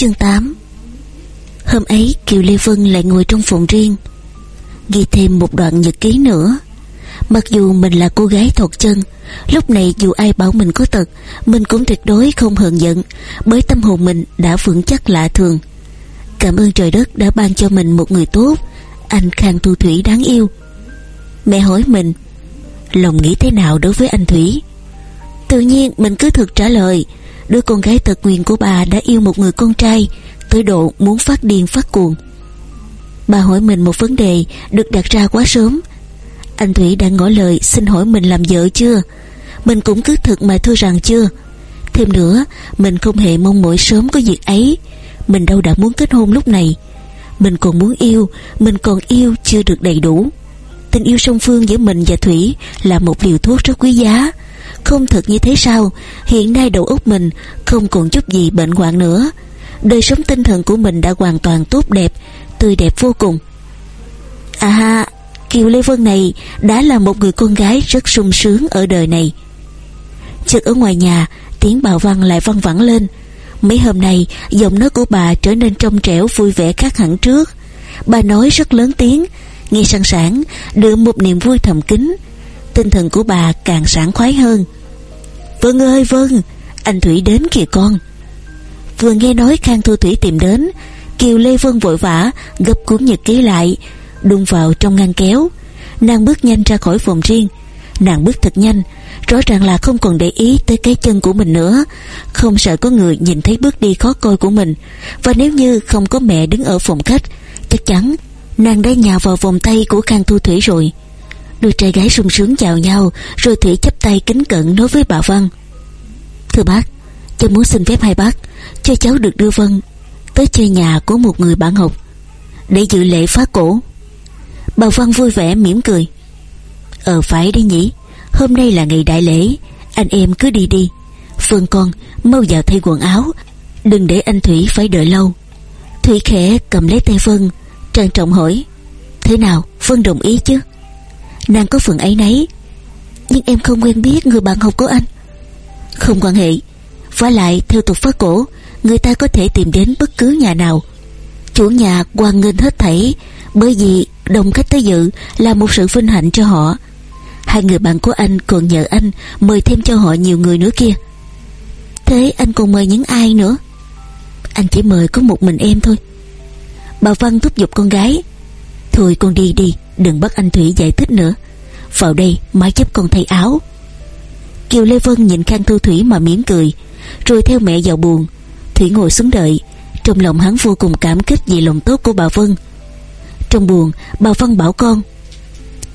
Chương 8 Hôm ấy, Kiều Lê Vân lại ngồi trong phòng riêng, Ghi thêm một đoạn nhật ký nữa. Mặc dù mình là cô gái thuộc chân, Lúc này dù ai bảo mình có tật Mình cũng tuyệt đối không hờn giận, Bởi tâm hồn mình đã vững chắc lạ thường. Cảm ơn trời đất đã ban cho mình một người tốt, Anh Khang Tu Thủy đáng yêu. Mẹ hỏi mình, Lòng nghĩ thế nào đối với anh Thủy? Tự nhiên mình cứ thực trả lời Đứa con gái tật nguyền của bà đã yêu một người con trai, Tới độ muốn phát điên phát cuồng. Bà hỏi mình một vấn đề Được đặt ra quá sớm. Anh Thủy đã ngỏ lời xin hỏi mình làm vợ chưa? Mình cũng cứ thực mà thưa rằng chưa. Thêm nữa, Mình không hề mong mỏi sớm có việc ấy. Mình đâu đã muốn kết hôn lúc này. Mình còn muốn yêu, Mình còn yêu chưa được đầy đủ. Tình yêu song phương giữa mình và Thủy Là một liều thuốc rất quý giá. Không thật như thế sao? Hiện nay đầu óc mình Không còn chút gì bệnh hoạn nữa. Đời sống tinh thần của mình đã hoàn toàn tốt đẹp, Tươi đẹp vô cùng. À ha Kiều Lê Vân này Đã là một người con gái rất sung sướng ở đời này. Chợt ở ngoài nhà, Tiếng bà văn lại văng vẳng lên. Mấy hôm nay, Giọng nói của bà trở nên trong trẻo vui vẻ khác hẳn trước. Bà nói rất lớn tiếng, Nghe sẵn sàng, Đưa một niềm vui thầm kín. Tinh thần của bà càng sảng khoái hơn. Vâng ơi vâng, Anh Thủy đến kìa con. Vừa nghe nói Khang Thu Thủy tìm đến Kiều Lê Vân vội vã Gấp cuốn nhật ký lại Đung vào trong ngăn kéo. Nàng bước nhanh ra khỏi phòng riêng. Nàng bước thật nhanh Rõ ràng là không còn để ý tới cái chân của mình nữa. Không sợ có người nhìn thấy bước đi khó coi của mình. Và nếu như không có mẹ đứng ở phòng khách Chắc chắn Nàng đã nhào vào vòng tay của Khang Thu Thủy rồi. Đôi trai gái sung sướng chào nhau, Rồi Thủy chấp tay kính cận nói với bà Văn Thưa bác, Cháu muốn xin phép hai bác Cho cháu được đưa Vân Tới chơi nhà của một người bạn học Để dự lễ phá cổ. Bà Văn vui vẻ mỉm cười. Ờ phải đi nhỉ. Hôm nay là ngày đại lễ. Anh em cứ đi đi. Vân con, mau vào thay quần áo. Đừng để anh Thủy phải đợi lâu. Thủy khẽ cầm lấy tay Vân Trang trọng hỏi. Thế nào? Vân đồng ý chứ? Nàng có phần ấy nấy. Nhưng em không quen biết người bạn học của anh. Không quan hệ. Và lại theo tục phá cổ, Người ta có thể tìm đến bất cứ nhà nào. Chủ nhà quan nghênh hết thảy, Bởi vì đồng khách tới dự Là một sự vinh hạnh cho họ. Hai người bạn của anh còn nhờ anh Mời thêm cho họ nhiều người nữa kia. Thế anh còn mời những ai nữa? Anh chỉ mời có một mình em thôi. Bà Văn thúc giục con gái. Thôi con đi đi. Đừng bắt anh Thủy giải thích nữa. Vào đây, má giúp con thay áo. Kiều Lê Vân nhìn Khang Thu Thủy mà mỉm cười, Rồi theo mẹ vào buồn. Thủy ngồi xuống đợi, Trong lòng hắn vô cùng cảm kích vì lòng tốt của bà Vân. Trong buồn, Bà Vân bảo con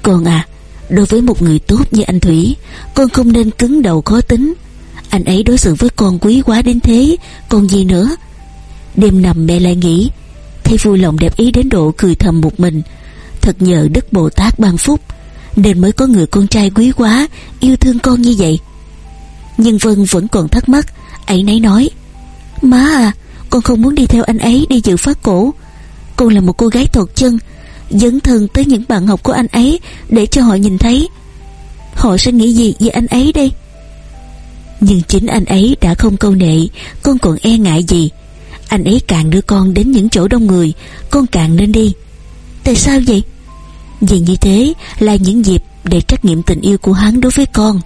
Con à Đối với một người tốt như anh Thủy, Con không nên cứng đầu khó tính. Anh ấy đối xử với con quý quá đến thế, Còn gì nữa? Đêm nằm mẹ lại nghĩ, Thấy vui lòng đẹp ý đến độ cười thầm một mình. Thật nhờ Đức Bồ Tát ban phúc, Nên mới có người con trai quý quá, Yêu thương con như vậy. Nhưng Vân vẫn còn thắc mắc, Ấy nấy nói, Má à con không muốn đi theo anh ấy đi dự phát cổ. Con là một cô gái thột chân, Dấn thân tới những bạn học của anh ấy Để cho họ nhìn thấy. Họ sẽ nghĩ gì về anh ấy đây? Nhưng chính anh ấy đã không câu nệ, Con còn e ngại gì. Anh ấy càng đưa con đến những chỗ đông người, Con càng nên đi. Tại sao vậy? Vì như thế là những dịp Để trách nhiệm tình yêu của hắn đối với con.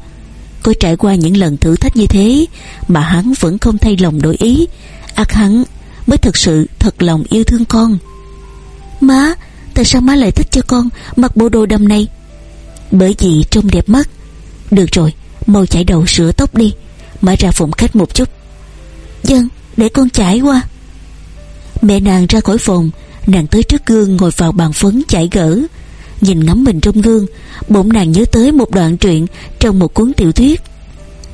Có trải qua những lần thử thách như thế Mà hắn vẫn không thay lòng đổi ý. Ắt hắn mới thật sự thật lòng yêu thương con. Má, Tại sao má lại thích cho con Mặc bộ đồ đầm này? Bởi vì trông đẹp mắt. Được rồi, mau chải đầu sửa tóc đi. Mở ra phòng khách một chút. Dân để con chải qua. Mẹ nàng ra khỏi phòng, Nàng tới trước gương ngồi vào bàn phấn chải gỡ Nhìn ngắm mình trong gương, Bỗng nàng nhớ tới một đoạn truyện Trong một cuốn tiểu thuyết.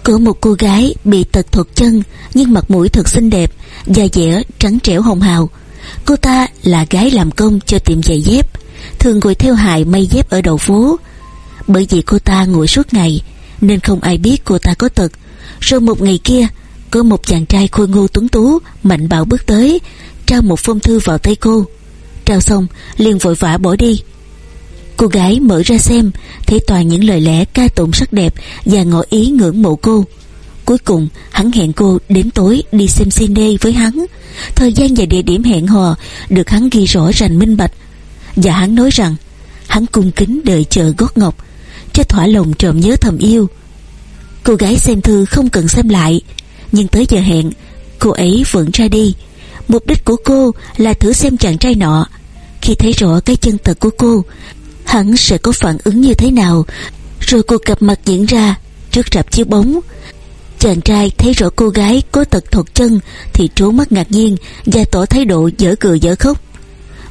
Có một cô gái bị tật thuật chân, Nhưng mặt mũi thật xinh đẹp, Da dẻ trắng trẻo hồng hào. Cô ta là gái làm công cho tiệm giày dép, Thường ngồi theo hài may dép ở đầu phố. Bởi vì cô ta ngồi suốt ngày, Nên không ai biết cô ta có tật. Rồi một ngày kia, Có một chàng trai khôi ngô tuấn tú, Mạnh bạo bước tới, Trao một phong thư vào tay cô. Trao xong, liền vội vã bỏ đi. Cô gái mở ra xem, Thấy toàn những lời lẽ ca tụng sắc đẹp Và ngỏ ý ngưỡng mộ cô. Cuối cùng, hắn hẹn cô đến tối đi xem cine với hắn. Thời gian và địa điểm hẹn hò Được hắn ghi rõ ràng minh bạch. Và hắn nói rằng, Hắn cung kính đợi chờ gót ngọc, Cho thỏa lòng trộm nhớ thầm yêu. Cô gái xem thư không cần xem lại, Nhưng tới giờ hẹn, Cô ấy vẫn ra đi. Mục đích của cô là thử xem chàng trai nọ. Khi thấy rõ cái chân thật của cô Hắn sẽ có phản ứng như thế nào. Rồi cuộc gặp mặt diễn ra Trước rạp chiếu bóng. Chàng trai thấy rõ cô gái có tật thuật chân Thì trốn mắt ngạc nhiên Và tỏ thái độ dở cười dở khóc.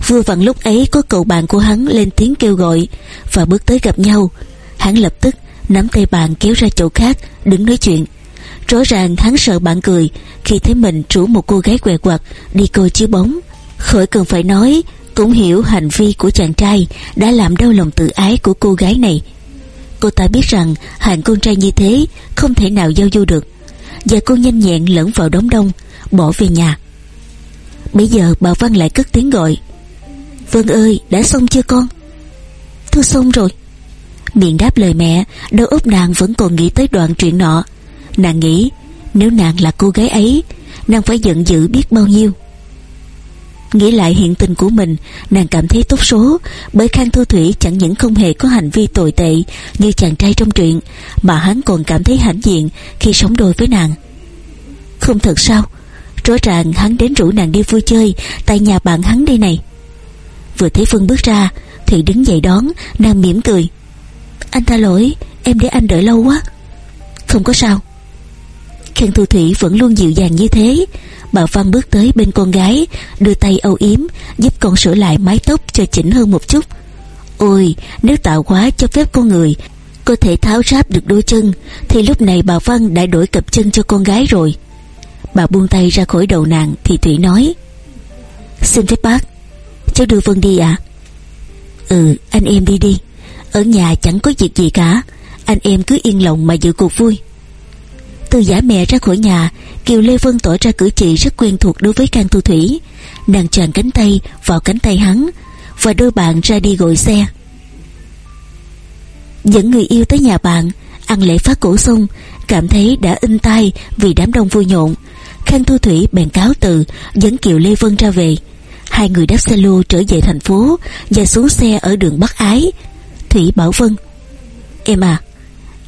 Vừa vặn lúc ấy có cậu bạn của hắn lên tiếng kêu gọi Và bước tới gặp nhau. Hắn lập tức nắm tay bạn kéo ra chỗ khác, Đứng nói chuyện. Rõ ràng hắn sợ bạn cười Khi thấy mình rủ một cô gái què quặt Đi coi chiếu bóng. Khỏi cần phải nói cũng hiểu hành vi của chàng trai Đã làm đau lòng tự ái của cô gái này. Cô ta biết rằng hạng con trai như thế Không thể nào giao du được, Và cô nhanh nhẹn lẫn vào đống đông, Bỏ về nhà. Bây giờ bà Văn lại cất tiếng gọi. Vân ơi, đã xong chưa con? Thưa xong rồi. Miệng đáp lời mẹ, Đầu óc nàng vẫn còn nghĩ tới đoạn chuyện nọ. Nàng nghĩ, Nếu nàng là cô gái ấy, Nàng phải giận dữ biết bao nhiêu. Nghĩ lại hiện tình của mình, Nàng cảm thấy tốt số, Bởi Khang Thu Thủy chẳng những không hề có hành vi tồi tệ Như chàng trai trong truyện, Mà hắn còn cảm thấy hãnh diện Khi sống đôi với nàng. Không thật sao? Rõ ràng hắn đến rủ nàng đi vui chơi Tại nhà bạn hắn đây này. Vừa thấy Phương bước ra Thủy đứng dậy đón, Nàng mỉm cười. Anh tha lỗi, Em để anh đợi lâu quá. Không có sao khen Thu Thủy vẫn luôn dịu dàng như thế. Bà Văn bước tới bên con gái, Đưa tay âu yếm, Giúp con sửa lại mái tóc cho chỉnh hơn một chút. Ôi, nếu tạo hóa cho phép con người Có thể tháo ráp được đôi chân, Thì lúc này bà Văn đã đổi cặp chân cho con gái rồi. Bà buông tay ra khỏi đầu nàng, Thì Thủy nói, Xin phép bác, Cháu đưa Vân đi ạ. À? Ừ anh em đi đi, Ở nhà chẳng có việc gì cả, Anh em cứ yên lòng mà giữ cuộc vui từ giả mẹ ra khỏi nhà, Kiều Lê Vân tỏ ra cử chỉ rất quen thuộc đối với Can Tu Thủy. Nàng tràn cánh tay vào cánh tay hắn, Và đôi bạn ra đi gọi xe. Dẫn người yêu tới nhà bạn, Ăn lễ phát cổ xong, Cảm thấy đã in tai vì đám đông vui nhộn. Khang Thu Thủy bèn cáo từ, Dẫn Kiều Lê Vân ra về. Hai người đáp xe lô trở về thành phố Và xuống xe ở đường Bắc Ái. Thủy bảo Vân, Em à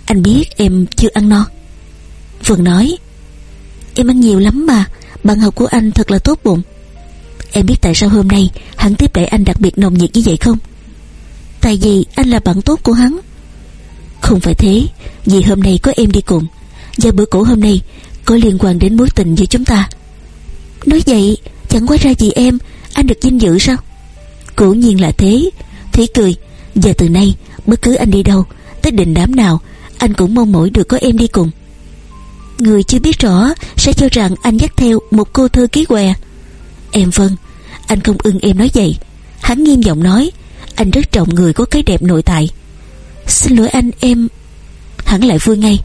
Anh biết em chưa ăn no? Phương nói, Em ăn nhiều lắm mà Bạn học của anh thật là tốt bụng. Em biết tại sao hôm nay Hắn tiếp đãi anh đặc biệt nồng nhiệt như vậy không? Tại vì anh là bạn tốt của hắn. Không phải thế, Vì hôm nay có em đi cùng, Và bữa cổ hôm nay Có liên quan đến mối tình giữa chúng ta. Nói vậy, chẳng quá ra gì em, Anh được vinh dự sao? Cố nhiên là thế Thủy cười, Và từ nay bất cứ anh đi đâu, Tới đình đám nào, Anh cũng mong mỏi được có em đi cùng. Người chưa biết rõ Sẽ cho rằng anh dắt theo một cô thơ ký què. Em vâng Anh không ưng em nói vậy. Hắn nghiêm giọng nói, Anh rất trọng người có cái đẹp nội tại. Xin lỗi anh, em Hắn lại vui ngay.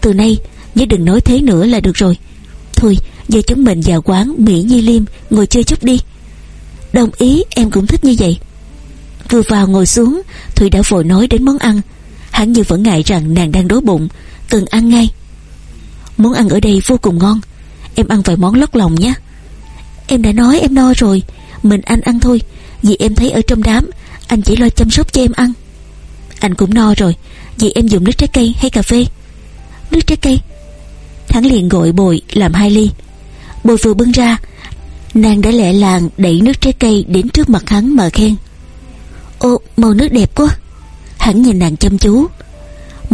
Từ nay, nhớ đừng nói thế nữa là được rồi. Thôi, giờ chúng mình vào quán Mỹ Nhi Liêm Ngồi chơi chút đi. Đồng ý, em cũng thích như vậy. Vừa vào ngồi xuống, Thủy đã vội nói đến món ăn. Hắn như vẫn ngại rằng nàng đang đói bụng Cần ăn ngay. Món ăn ở đây vô cùng ngon. Em ăn vài món lót lòng nhé. Em đã nói em no rồi. Mình anh ăn thôi. Vì em thấy ở trong đám, Anh chỉ lo chăm sóc cho em ăn. Anh cũng no rồi. Vì em dùng nước trái cây hay cà phê. Nước trái cây. Hắn liền gọi bồi làm hai ly. Bồi vừa bưng ra, Nàng đã lẹ làng đẩy nước trái cây Đến trước mặt hắn mà khen. Ô, màu nước đẹp quá. Hắn nhìn nàng chăm chú.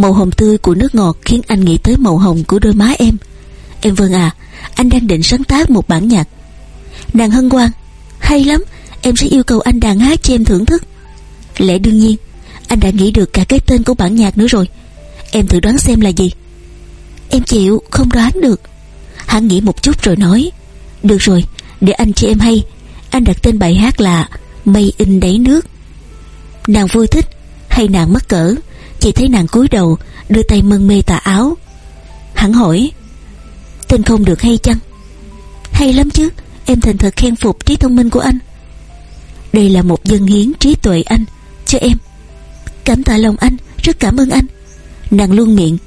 Màu hồng tươi của nước ngọt khiến anh nghĩ tới màu hồng của đôi má em. Em Vân à Anh đang định sáng tác một bản nhạc. Nàng hân hoan, Hay lắm, Em sẽ yêu cầu anh đàn hát cho em thưởng thức. Lẽ đương nhiên, Anh đã nghĩ được cả cái tên của bản nhạc nữa rồi. Em thử đoán xem là gì? Em chịu, không đoán được. Hắn nghĩ một chút rồi nói, Được rồi, để anh cho em hay. Anh đặt tên bài hát là Mây in đáy nước. Nàng vui thích, hay nàng mắc cỡ? Chỉ thấy nàng cúi đầu, Đưa tay mân mê tà áo. Hắn hỏi, Tên không được hay chăng? Hay lắm chứ, Em thành thật khen phục trí thông minh của anh. Đây là một dân hiến trí tuệ anh, Cho em. Cảm tạ lòng anh, Rất cảm ơn anh. Nàng luôn miệng,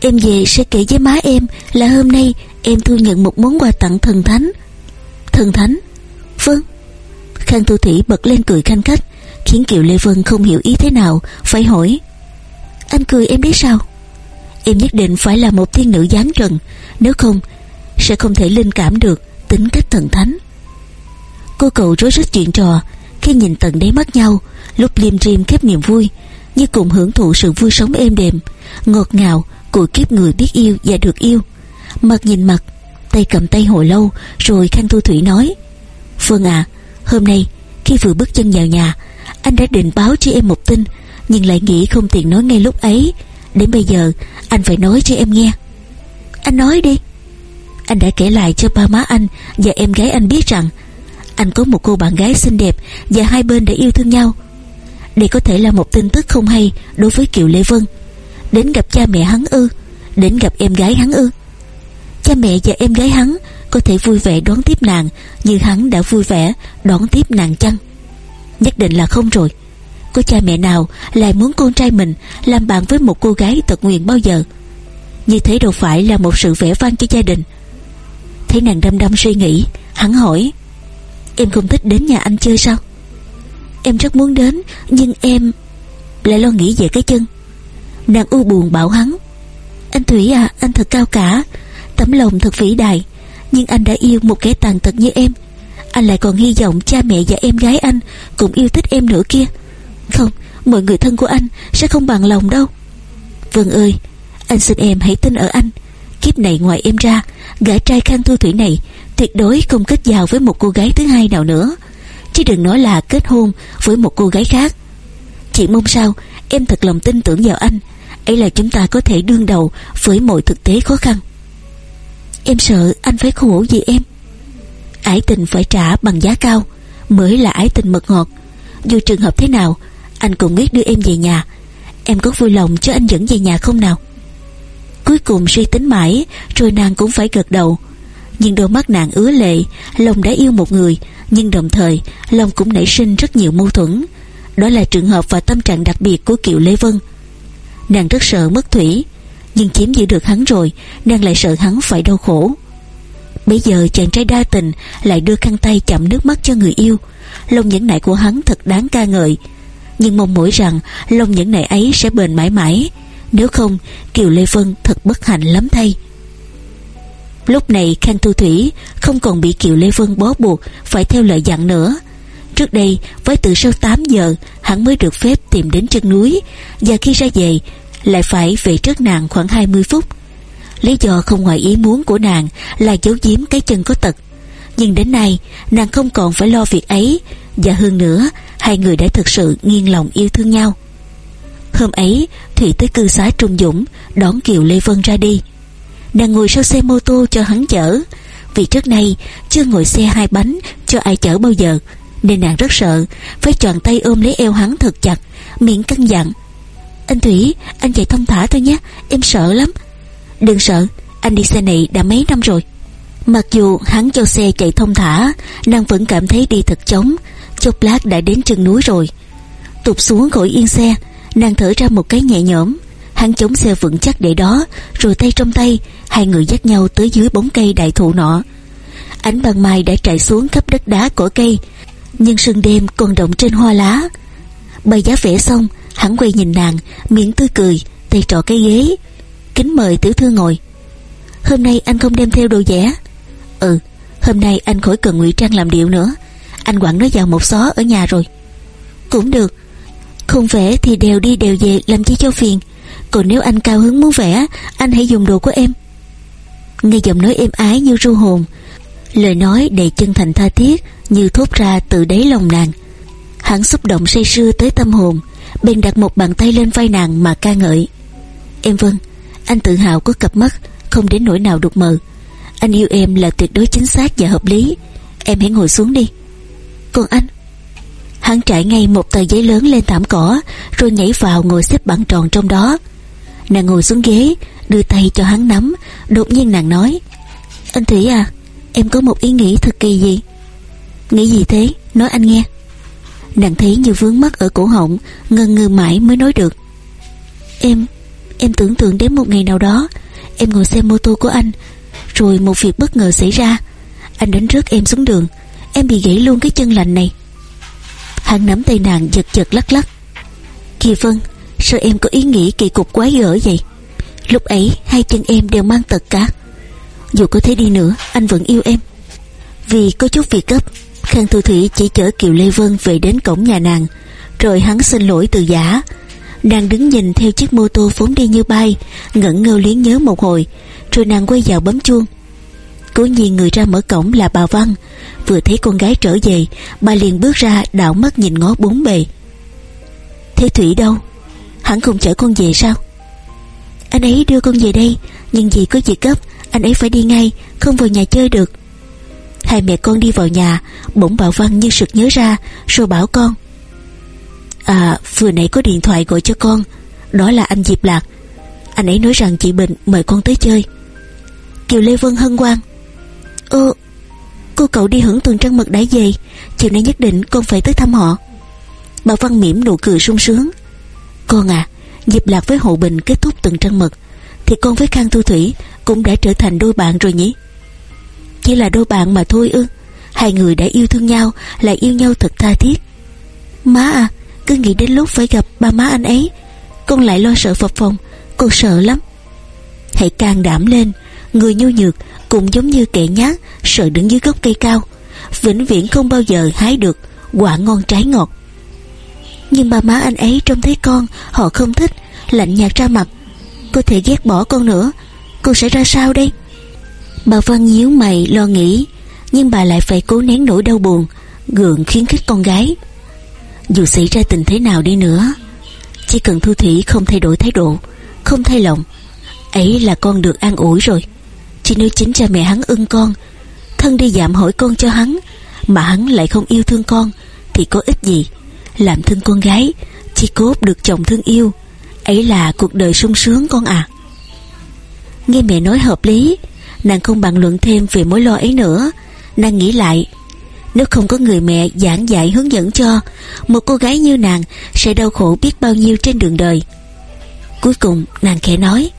Em về sẽ kể với má em Là hôm nay em thu nhận một món quà tặng thần thánh. Thần thánh? Vâng. Khang Thu Thủy bật lên cười khanh khách, Khiến Kiều Lê Vân không hiểu ý thế nào, Phải hỏi anh cười em biết sao? Em nhất định phải là một thiên nữ giáng trần, Nếu không, Sẽ không thể linh cảm được tính cách thần thánh. Cô cậu rối rít chuyện trò, Khi nhìn tận đáy mắt nhau, Lúc liêm riêm khép niềm vui, Như cùng hưởng thụ sự vui sống êm đềm, Ngọt ngào, của kiếp người biết yêu và được yêu. Mặt nhìn mặt, Tay cầm tay hồi lâu, Rồi Khanh Thu Thủy nói vâng Phương à Hôm nay khi vừa bước chân vào nhà, Anh đã định báo cho em một tin nhưng lại nghĩ không tiện nói ngay lúc ấy. Đến bây giờ, anh phải nói cho em nghe. Anh nói đi. Anh đã kể lại cho ba má anh Và em gái anh biết rằng Anh có một cô bạn gái xinh đẹp Và hai bên đã yêu thương nhau. Đây có thể là một tin tức không hay Đối với Kiều Lê Vân. Đến gặp cha mẹ hắn ư, Đến gặp em gái hắn ư. Cha mẹ và em gái hắn Có thể vui vẻ đón tiếp nàng Như hắn đã vui vẻ đón tiếp nàng chăng? Nhất định là không rồi. Có cha mẹ nào lại muốn con trai mình Làm bạn với một cô gái tật nguyền bao giờ? Như thế đâu phải là một sự vẽ vang cho gia đình. Thấy nàng đăm đăm suy nghĩ, Hắn hỏi, Em không thích đến nhà anh chơi sao? Em rất muốn đến, Nhưng em Lại lo nghĩ về cái chân. Nàng u buồn bảo hắn, Anh Thủy à anh thật cao cả, Tấm lòng thật vĩ đại, Nhưng anh đã yêu một kẻ tàn tật như em. Anh lại còn hy vọng cha mẹ và em gái anh Cũng yêu thích em nữa kia. Không? Mọi người thân của anh Sẽ không bằng lòng đâu. Vâng ơi, anh xin em hãy tin ở anh. Kiếp này ngoài em ra, Gã trai khang thu thủy này Tuyệt đối không kết giao với một cô gái thứ hai nào nữa. Chứ đừng nói là kết hôn Với một cô gái khác. Chị mong sao em thật lòng tin tưởng vào anh. Ấy là chúng ta có thể đương đầu với mọi thực tế khó khăn. Em sợ anh phải khổ vì em. Ái tình phải trả bằng giá cao mới là ái tình mật ngọt. Dù trường hợp thế nào anh cũng biết đưa em về nhà. Em có vui lòng cho anh dẫn về nhà không nào? Cuối cùng suy tính mãi, rồi nàng cũng phải gật đầu. Nhưng đôi mắt nàng ứa lệ, lòng đã yêu một người, nhưng đồng thời, lòng cũng nảy sinh rất nhiều mâu thuẫn. Đó là trường hợp và tâm trạng đặc biệt của kiều lê vân. Nàng rất sợ mất Thủy, Nhưng chiếm giữ được hắn rồi, Nàng lại sợ hắn phải đau khổ. Bây giờ chàng trai đa tình Lại đưa khăn tay chậm nước mắt cho người yêu. Lòng nhẫn nại của hắn thật đáng ca ngợi. Nhưng mong mỏi rằng Lòng nhẫn nại ấy sẽ bền mãi mãi Nếu không Kiều Lê Vân thật bất hạnh lắm thay Lúc này Khang thu Thủy Không còn bị Kiều Lê Vân bó buộc Phải theo lời dặn nữa Trước đây với từ sau 8 giờ Hắn mới được phép tìm đến chân núi Và khi ra về lại phải về trước nàng khoảng 20 phút. Lý do không ngoài ý muốn của nàng là giấu giếm cái chân có tật. Nhưng đến nay, nàng không còn phải lo việc ấy, và hơn nữa, hai người đã thực sự nghiêng lòng yêu thương nhau. Hôm ấy, Thủy tới cư xá Trung Dũng đón Kiều Lê Vân ra đi. Nàng ngồi sau xe mô tô cho hắn chở, vì trước nay chưa ngồi xe hai bánh cho ai chở bao giờ, nên nàng rất sợ, phải chọn tay ôm lấy eo hắn thật chặt, miệng căng dặn anh Thủy Anh chạy thông thả thôi nhé Em sợ lắm Đừng sợ Anh đi xe này đã mấy năm rồi Mặc dù hắn cho xe chạy thông thả Nàng vẫn cảm thấy đi thật chóng Chốc lát đã đến chân núi rồi. Tụt xuống khỏi yên xe, Nàng thở ra một cái nhẹ nhõm. Hắn chống xe vững chắc để đó, Rồi tay trong tay, Hai người dắt nhau tới dưới bóng cây đại thụ nọ. Ánh ban mai đã trải xuống khắp đất đá cỏ cây, Nhưng sương đêm còn động trên hoa lá. Bày giá vẽ xong, Hắn quay nhìn nàng, Miệng tươi cười, Tay trọ cái ghế. Kính mời tiểu thư ngồi. Hôm nay anh không đem theo đồ vẽ Ừ Hôm nay anh khỏi cần ngụy trang làm điệu nữa. Anh quẳng nó vào một xó ở nhà rồi. Cũng được. Không vẽ thì đều đi đều về, làm chi cho phiền. Còn nếu anh cao hứng muốn vẽ, Anh hãy dùng đồ của em. Nghe giọng nói êm ái như ru hồn, Lời nói đầy chân thành tha thiết Như thốt ra từ đáy lòng nàng. Hắn xúc động say sưa tới tâm hồn, bèn đặt một bàn tay lên vai nàng mà ca ngợi. Em vâng anh tự hào có cặp mắt, không đến nỗi nào đục mờ. Anh yêu em là tuyệt đối chính xác và hợp lý. Em hãy ngồi xuống đi còn anh. Hắn trải ngay một tờ giấy lớn lên thảm cỏ rồi nhảy vào ngồi xếp bằng tròn trong đó. Nàng ngồi xuống ghế đưa tay cho hắn nắm. Đột nhiên nàng nói anh thủy à em có một ý nghĩ thật kỳ gì nghĩ gì thế? Nói anh nghe. Nàng thấy như vướng mắt ở cổ họng Ngân ngư mãi mới nói được. Em, Em tưởng tượng đến một ngày nào đó Em ngồi xe mô tô của anh Rồi một việc bất ngờ xảy ra. Anh đánh rớt em xuống đường Em bị gãy luôn cái chân lành này. Hắn nắm tay nàng giật giật lắc lắc. Kỳ Vân, Sao em có ý nghĩ kỳ cục quái gở vậy? Lúc ấy, hai chân em đều mang tật cả. Dù có thế đi nữa, Anh vẫn yêu em. Vì có chút việc gấp, Khang Thu Thủy chỉ chở Kiều Lê Vân về đến cổng nhà nàng. Rồi hắn xin lỗi từ giả. Nàng đứng nhìn theo chiếc mô tô phóng đi như bay, Ngẩn ngơ liếng nhớ một hồi. Rồi nàng quay vào bấm chuông. Cố nhiên người ra mở cổng là bà Văn. Vừa thấy con gái trở về, Bà liền bước ra đảo mắt nhìn ngó bốn bề. Thế Thủy đâu? Hắn không chở con về sao? Anh ấy đưa con về đây, Nhưng vì có việc gấp, Anh ấy phải đi ngay, Không vào nhà chơi được. Hai mẹ con đi vào nhà, Bỗng bảo Văn như sực nhớ ra, Rồi bảo con À vừa nãy có điện thoại gọi cho con, Đó là anh Diệp Lạc. Anh ấy nói rằng chị Bình mời con tới chơi. Kiều Lê Vân hân hoan Ơ, Cô cậu đi hưởng tuần trăng mật đã về. Chiều nay nhất định con phải tới thăm họ. Bà Văn mỉm nụ cười sung sướng. Con à dịp Lạc với Hộ Bình kết thúc tuần trăng mật, Thì con với Khang Thu Thủy Cũng đã trở thành đôi bạn rồi nhỉ? Chỉ là đôi bạn mà thôi ư. Hai người đã yêu thương nhau Lại yêu nhau thật tha thiết. Má à cứ nghĩ đến lúc phải gặp ba má anh ấy, Con lại lo sợ phập phòng Con sợ lắm. Hãy can đảm lên, Người nhu nhược cũng giống như kẻ nhát, Sợ đứng dưới gốc cây cao, Vĩnh viễn không bao giờ hái được Quả ngon trái ngọt. Nhưng ba má anh ấy trông thấy con, Họ không thích, Lạnh nhạt ra mặt. Có thể ghét bỏ con nữa Cô sẽ ra sao đây? Bà Văn nhíu mày lo nghĩ, Nhưng bà lại phải cố nén nỗi đau buồn, Gượng khiến khích con gái. Dù xảy ra tình thế nào đi nữa, Chỉ cần Thu Thủy không thay đổi thái độ, Không thay lòng, Ấy là con được an ủi rồi. Chỉ nếu chính cha mẹ hắn ưng con. Thân đi dạm hỏi con cho hắn, Mà hắn lại không yêu thương con, Thì có ích gì? Làm thương con gái, Chỉ cốt được chồng thương yêu. Ấy là cuộc đời sung sướng con à. Nghe mẹ nói hợp lý, Nàng không bàn luận thêm về mối lo ấy nữa. Nàng nghĩ lại, nếu không có người mẹ giảng dạy hướng dẫn cho, Một cô gái như nàng Sẽ đau khổ biết bao nhiêu trên đường đời. Cuối cùng, nàng khẽ nói,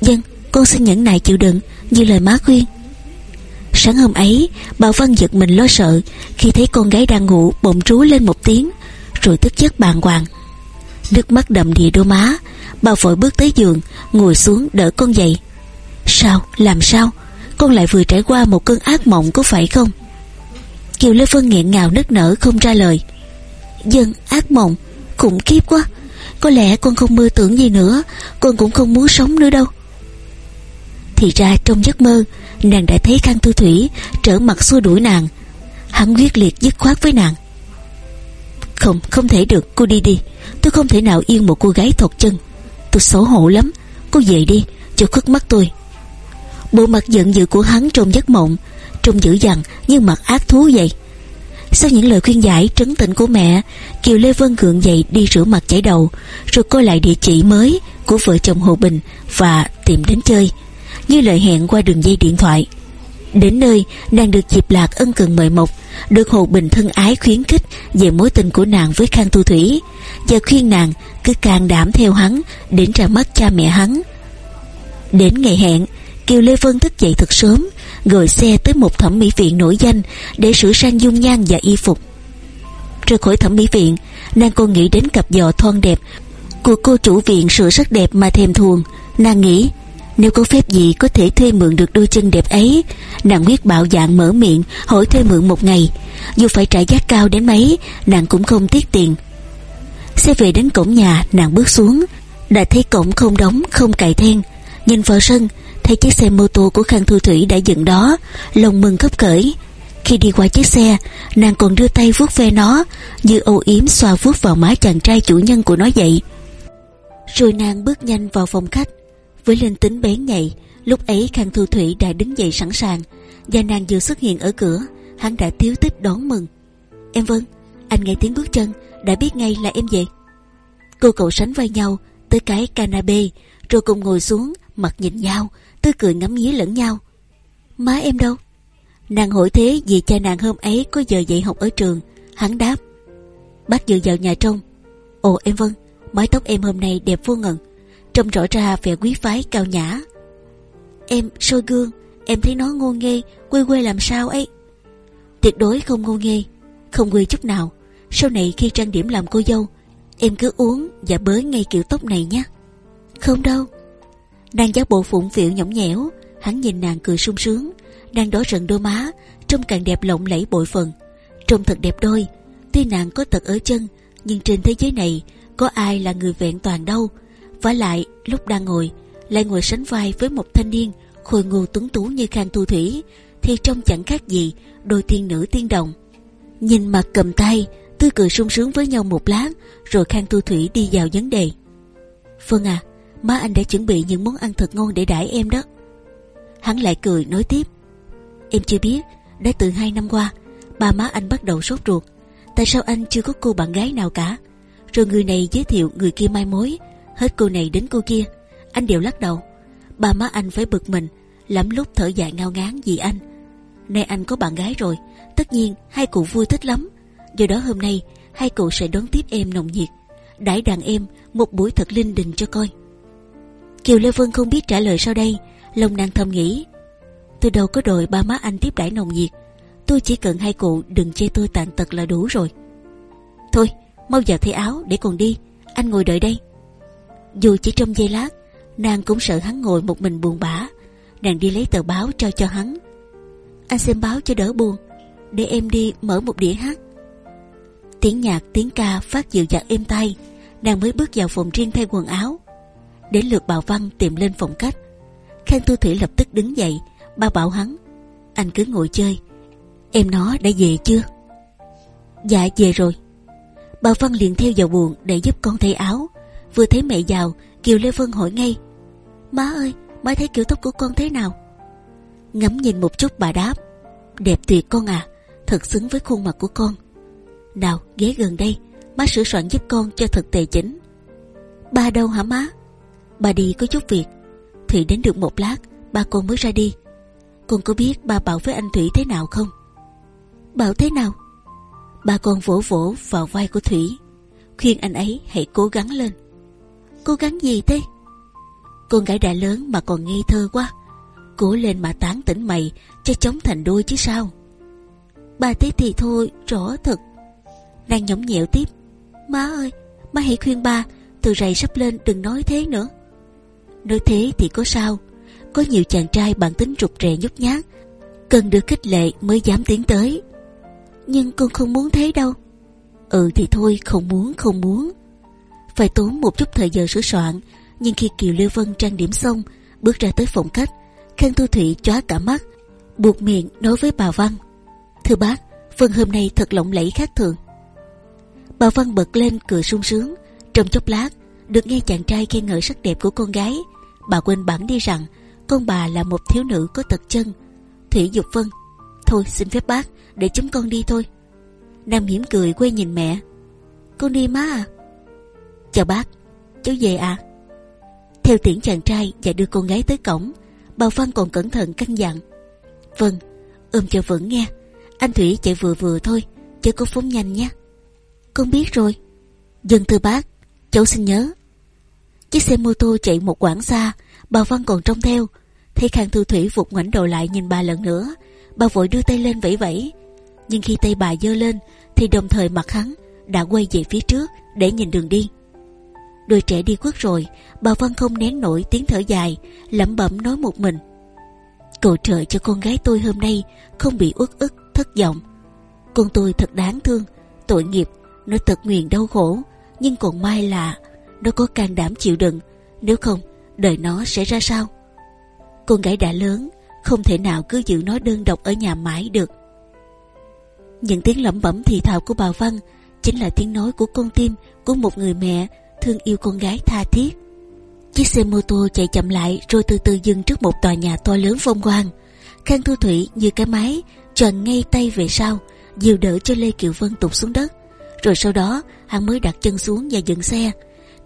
Dân, con xin nhẫn nại chịu đựng. Như lời má khuyên. Sáng hôm ấy Bảo Văn giật mình lo sợ Khi thấy con gái đang ngủ bỗng trú lên một tiếng, Rồi tức giấc bàng hoàng. Nước mắt đầm đìa đôi má, Bà vội bước tới giường, Ngồi xuống đỡ con dậy. Sao, làm sao? Con lại vừa trải qua một cơn ác mộng có phải không? Kiều Lê Vân nghẹn ngào nức nở không ra lời. Dân, ác mộng, Khủng khiếp quá. Có lẽ con không mơ tưởng gì nữa, Con cũng không muốn sống nữa đâu. Thì ra trong giấc mơ Nàng đã thấy Khang Thu Thủy Trở mặt xua đuổi nàng. Hắn quyết liệt dứt khoát với nàng. Không, không thể được, cô đi đi. Tôi không thể nào yên một cô gái thọt chân. Tôi xấu hổ lắm. Cô về đi, cho khuất mắt tôi. Bộ mặt giận dữ của hắn trong giấc mộng Trông dữ dằn như mặt ác thú vậy. Sau những lời khuyên giải trấn tĩnh của mẹ Kiều Lê Vân gượng dậy đi rửa mặt chảy đầu Rồi coi lại địa chỉ mới Của vợ chồng Hồ Bình Và tìm đến chơi. Như lời hẹn qua đường dây điện thoại. Đến nơi, nàng được dịp lạc ân cần mời mộc, Được Hồ Bình thân ái khuyến khích Về mối tình của nàng với Khang Tu Thủy. Và khuyên nàng cứ can đảm theo hắn Đến ra mắt cha mẹ hắn. Đến ngày hẹn, Kiều Lê Vân thức dậy thật sớm, Gọi xe tới một thẩm mỹ viện nổi danh Để sửa sang dung nhan và y phục. Rời khỏi thẩm mỹ viện, Nàng còn nghĩ đến cặp giò thon đẹp Của cô chủ viện sửa rất đẹp mà thèm thuồng. Nàng nghĩ nếu có phép gì có thể thuê mượn được đôi chân đẹp ấy. Nàng quyết bạo dạng mở miệng, Hỏi thuê mượn một ngày. Dù phải trả giá cao đến mấy, Nàng cũng không tiếc tiền. Xe về đến cổng nhà, nàng bước xuống. Đã thấy cổng không đóng, không cài then. Nhìn vào sân, thấy chiếc xe mô tô của Khang Thu Thủy đã dựng đó. Lòng mừng khấp khởi. Khi đi qua chiếc xe, nàng còn đưa tay vuốt ve nó, như âu yếm xoa vuốt vào má chàng trai chủ nhân của nó vậy. Rồi nàng bước nhanh vào phòng khách với linh tính bén nhạy, lúc ấy Khang Thu Thủy đã đứng dậy sẵn sàng. Và nàng vừa xuất hiện ở cửa, hắn đã thiếu tích đón mừng. Em vâng anh nghe tiếng bước chân, đã biết ngay là em về. Cô cậu sánh vai nhau, tới cái canape rồi cùng ngồi xuống, mặt nhìn nhau tươi cười ngắm nghía lẫn nhau. Má em đâu? Nàng hỏi thế vì cha nàng hôm ấy có giờ dạy học ở trường. Hắn đáp. Bác vừa vào nhà trong ồ, em vâng mái tóc em hôm nay đẹp vô ngần. Trông rõ ra vẻ quý phái cao nhã. Em, soi gương, Em thấy nó ngô nghê, Quê quê làm sao ấy? Tuyệt đối không ngô nghê, Không quê chút nào. Sau này khi trang điểm làm cô dâu, Em cứ uống và bới ngay kiểu tóc này nhé. Không đâu. Nàng giáo bộ phụng phịu nhõng nhẽo, Hắn nhìn nàng cười sung sướng đang đỏ rận đôi má, Trông càng đẹp lộng lẫy bội phần. Trông thật đẹp đôi, Tuy nàng có tật ở chân, Nhưng trên thế giới này, Có ai là người vẹn toàn đâu và lại, lúc đang ngồi, Lại ngồi sánh vai với một thanh niên Khôi ngô tuấn tú như Khang Tu Thủy, Thì trông chẳng khác gì Đôi tiên nữ tiên đồng. Nhìn mặt cầm tay, Tươi cười sung sướng với nhau một lát, Rồi Khang Tu Thủy đi vào vấn đề. Vâng Phương à Má anh đã chuẩn bị những món ăn thật ngon để đãi em đó. Hắn lại cười nói tiếp. Em chưa biết, Đã từ hai năm qua Ba má anh bắt đầu sốt ruột. Tại sao anh chưa có cô bạn gái nào cả? Rồi người này giới thiệu người kia mai mối Hết cô này đến cô kia. Anh đều lắc đầu. Ba má anh phải bực mình, Lắm lúc thở dài ngao ngán vì anh. Nay anh có bạn gái rồi, Tất nhiên hai cụ vui thích lắm. Do đó hôm nay, hai cụ sẽ đón tiếp em nồng nhiệt. Đãi đàn em một buổi thật linh đình cho coi. Kiều Lê Vân không biết trả lời sau đây. Lòng nàng thầm nghĩ, Từ đầu có đội ba má anh tiếp đãi nồng nhiệt. Tôi chỉ cần hai cụ đừng chê tôi tàn tật là đủ rồi. Thôi, mau vào thay áo để còn đi. Anh ngồi đợi đây. Dù chỉ trong giây lát, Nàng cũng sợ hắn ngồi một mình buồn bã. Nàng đi lấy tờ báo trao cho hắn. Anh xem báo cho đỡ buồn, Để em đi mở một đĩa hát. Tiếng nhạc, tiếng ca phát dịu dàng êm tay Nàng mới bước vào phòng riêng thay quần áo. Đến lượt Bảo Văn tìm lên phòng khách. Khang Tu Thủy lập tức đứng dậy Ba bảo hắn, Anh cứ ngồi chơi. Em nó đã về chưa? Dạ về rồi. Bảo Văn liền theo vào buồn để giúp con thay áo. Vừa thấy mẹ vào Kiều Lê Vân hỏi ngay, Má ơi, má thấy kiểu tóc của con thế nào? Ngắm nhìn một chút bà đáp, Đẹp tuyệt con à Thật xứng với khuôn mặt của con. Nào, ghé gần đây, Má sửa soạn giúp con cho thật tề chỉnh. Ba đâu hả má? Bà đi có chút việc. Thủy đến được một lát, Ba con mới ra đi. Con có biết ba bảo với anh Thủy thế nào không? Bảo thế nào? Ba con vỗ vỗ vào vai của Thủy, Khuyên anh ấy hãy cố gắng lên. Cố gắng gì thế? Con gái đã lớn mà còn ngây thơ quá. Cố lên mà tán tỉnh mày, Cho chống thành đôi chứ sao? Bà thế thì thôi, rõ thật. Nàng nhõng nhẹo tiếp. Má ơi, Má hãy khuyên ba, Từ rày sắp lên, đừng nói thế nữa. Nói thế thì có sao? Có nhiều chàng trai bản tính rụt rè nhút nhát. Cần được khích lệ mới dám tiến tới. Nhưng con không muốn thế đâu. Ừ thì thôi, không muốn không muốn. Phải tốn một chút thời giờ sửa soạn, Nhưng khi Kiều lưu Vân trang điểm xong, Bước ra tới phòng khách, Khang Thu Thủy chóa cả mắt, Buộc miệng nói với bà Văn, Thưa bác, Vân hôm nay thật lộng lẫy khác thường. Bà Văn bật lên cười sung sướng, Trong chốc lát, được nghe chàng trai khen ngợi sắc đẹp của con gái. Bà quên bản đi rằng, con bà là một thiếu nữ có tật chân. Thủy dục vân, thôi, xin phép bác, để chúng con đi thôi. Nam mỉm cười quay nhìn mẹ, con đi má à chào bác, cháu về à theo tiễn chàng trai và đưa con gái tới cổng, bà văn còn cẩn thận căn dặn. Vâng ôm cho vững nghe. Anh thủy chạy vừa vừa thôi chứ có phóng nhanh nhé. Con biết rồi. Dân thưa bác, cháu xin nhớ. Chiếc xe mô tô chạy một quãng xa, Bà Văn còn trông theo. Thấy Khang Thu Thủy vụt ngoảnh đầu lại nhìn bà lần nữa, Bà vội đưa tay lên vẫy vẫy. Nhưng khi tay bà giơ lên, Thì đồng thời mặt hắn đã quay về phía trước Để nhìn đường đi. Đôi trẻ đi khuất rồi, Bà Văn không nén nổi tiếng thở dài, lẩm bẩm nói một mình. Cầu trời cho con gái tôi hôm nay Không bị uất ức, thất vọng. Con tôi thật đáng thương, Tội nghiệp, Nó thật nguyền đau khổ, Nhưng còn may là nó có can đảm chịu đựng, nếu không, đời nó sẽ ra sao? Con gái đã lớn, không thể nào cứ giữ nó đơn độc ở nhà mãi được. Những tiếng lẩm bẩm thì thào của bà văn chính là tiếng nói của con tim của một người mẹ thương yêu con gái tha thiết chiếc xe mô tô chạy chậm lại rồi từ từ dừng trước một tòa nhà to lớn phong quang khang thu thủy như cái máy tròn ngay tay về sau dìu đỡ cho lê kiều vân tụt xuống đất rồi sau đó hắn mới đặt chân xuống và dừng xe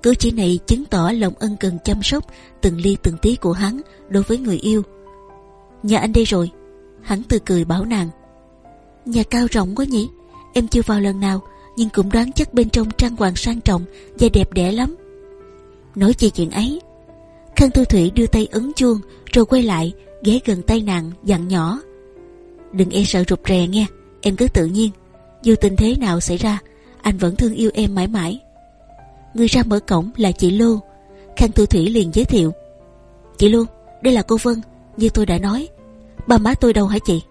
Cử chỉ này chứng tỏ lòng ân cần chăm sóc từng ly từng tí của hắn đối với người yêu. Nhà anh đây rồi. Hắn từ cười bảo nàng. Nhà cao rộng quá nhỉ? Em chưa vào lần nào, nhưng cũng đoán chắc bên trong trang hoàng sang trọng và đẹp đẽ lắm. Nói chi chuyện ấy, Khang Thu Thủy đưa tay ấn chuông rồi quay lại ghé gần tay nàng dặn nhỏ. Đừng e sợ rụt rè nghe em cứ tự nhiên dù tình thế nào xảy ra anh vẫn thương yêu em mãi mãi. Người ra mở cổng là chị Lưu Khang Thu Thủy liền giới thiệu chị Lưu đây là cô Vân như tôi đã nói. Ba má tôi đâu hả chị?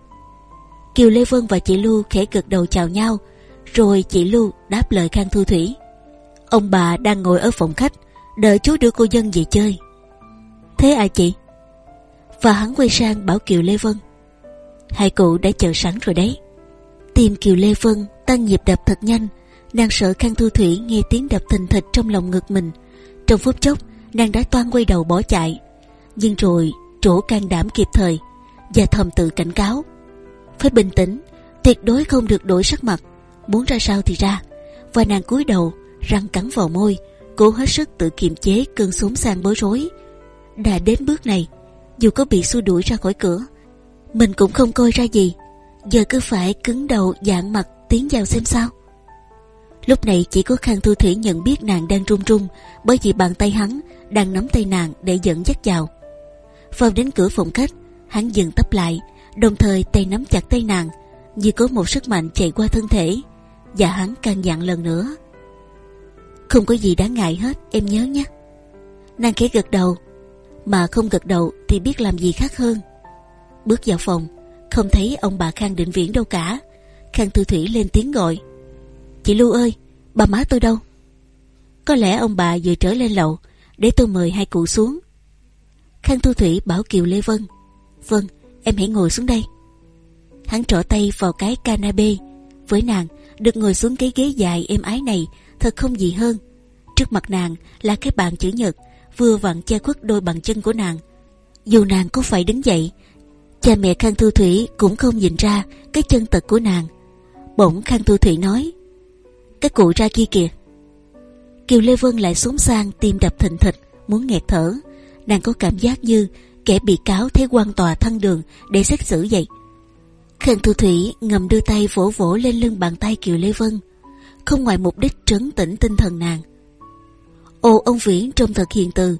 Kiều Lê Vân và chị Lưu khẽ gật đầu chào nhau rồi chị Lưu đáp lời Khang Thu Thủy. Ông bà đang ngồi ở phòng khách, đợi chú đưa cô dân về chơi. Thế à chị? Và hắn quay sang bảo Kiều Lê Vân. Hai cụ đã chờ sẵn rồi đấy. Tim Kiều Lê Vân tăng nhịp đập thật nhanh, nàng sợ Khang Thu Thủy nghe tiếng đập thình thịch trong lòng ngực mình. Trong phút chốc, nàng đã toan quay đầu bỏ chạy. Nhưng rồi, chỗ can đảm kịp thời và thầm tự cảnh cáo. Phải bình tĩnh, tuyệt đối không được đổi sắc mặt muốn ra sao thì ra. Và nàng cúi đầu, răng cắn vào môi, cố hết sức tự kiềm chế cơn xốn sang bối rối. Đã đến bước này, dù có bị xua đuổi ra khỏi cửa, mình cũng không coi ra gì. Giờ cứ phải cứng đầu dạng mặt tiến vào xem sao. Lúc này chỉ có khang thu thủy nhận biết nàng đang run run bởi vì bàn tay hắn đang nắm tay nàng để dẫn dắt vào. Vào đến cửa phòng khách, hắn dừng tấp lại, đồng thời tay nắm chặt tay nàng, như có một sức mạnh chạy qua thân thể và hắn can dặn lần nữa. Không có gì đáng ngại hết, em nhớ nhé. Nàng khẽ gật đầu, mà không gật đầu thì biết làm gì khác hơn. Bước vào phòng, không thấy ông bà khang định viễn đâu cả. Khang thư thủy lên tiếng gọi. Chị lưu ơi, bà má tôi đâu? Có lẽ ông bà vừa trở lên lầu, để tôi mời hai cụ xuống. Khang thu thủy bảo kiều lê vân. Vâng em hãy ngồi xuống đây. Hắn trỏ tay vào cái canape với nàng được ngồi xuống cái ghế dài êm ái này, thật không gì hơn. Trước mặt nàng là cái bàn chữ nhật, vừa vặn che khuất đôi bàn chân của nàng. Dù nàng có phải đứng dậy, cha mẹ khang thu thủy cũng không nhìn ra cái chân tật của nàng. Bỗng khang thu thủy nói, cái cụ ra kia kìa. Kiều lê vân lại xuống sang tim đập thình thịch, muốn nghẹt thở. Nàng có cảm giác như kẻ bị cáo thấy quan tòa thăng đường để xét xử vậy khang thu thủy ngầm đưa tay vỗ vỗ lên lưng bàn tay kiều lê vân, không ngoài mục đích trấn tĩnh tinh thần nàng ồ ông viễn trông thật hiền từ,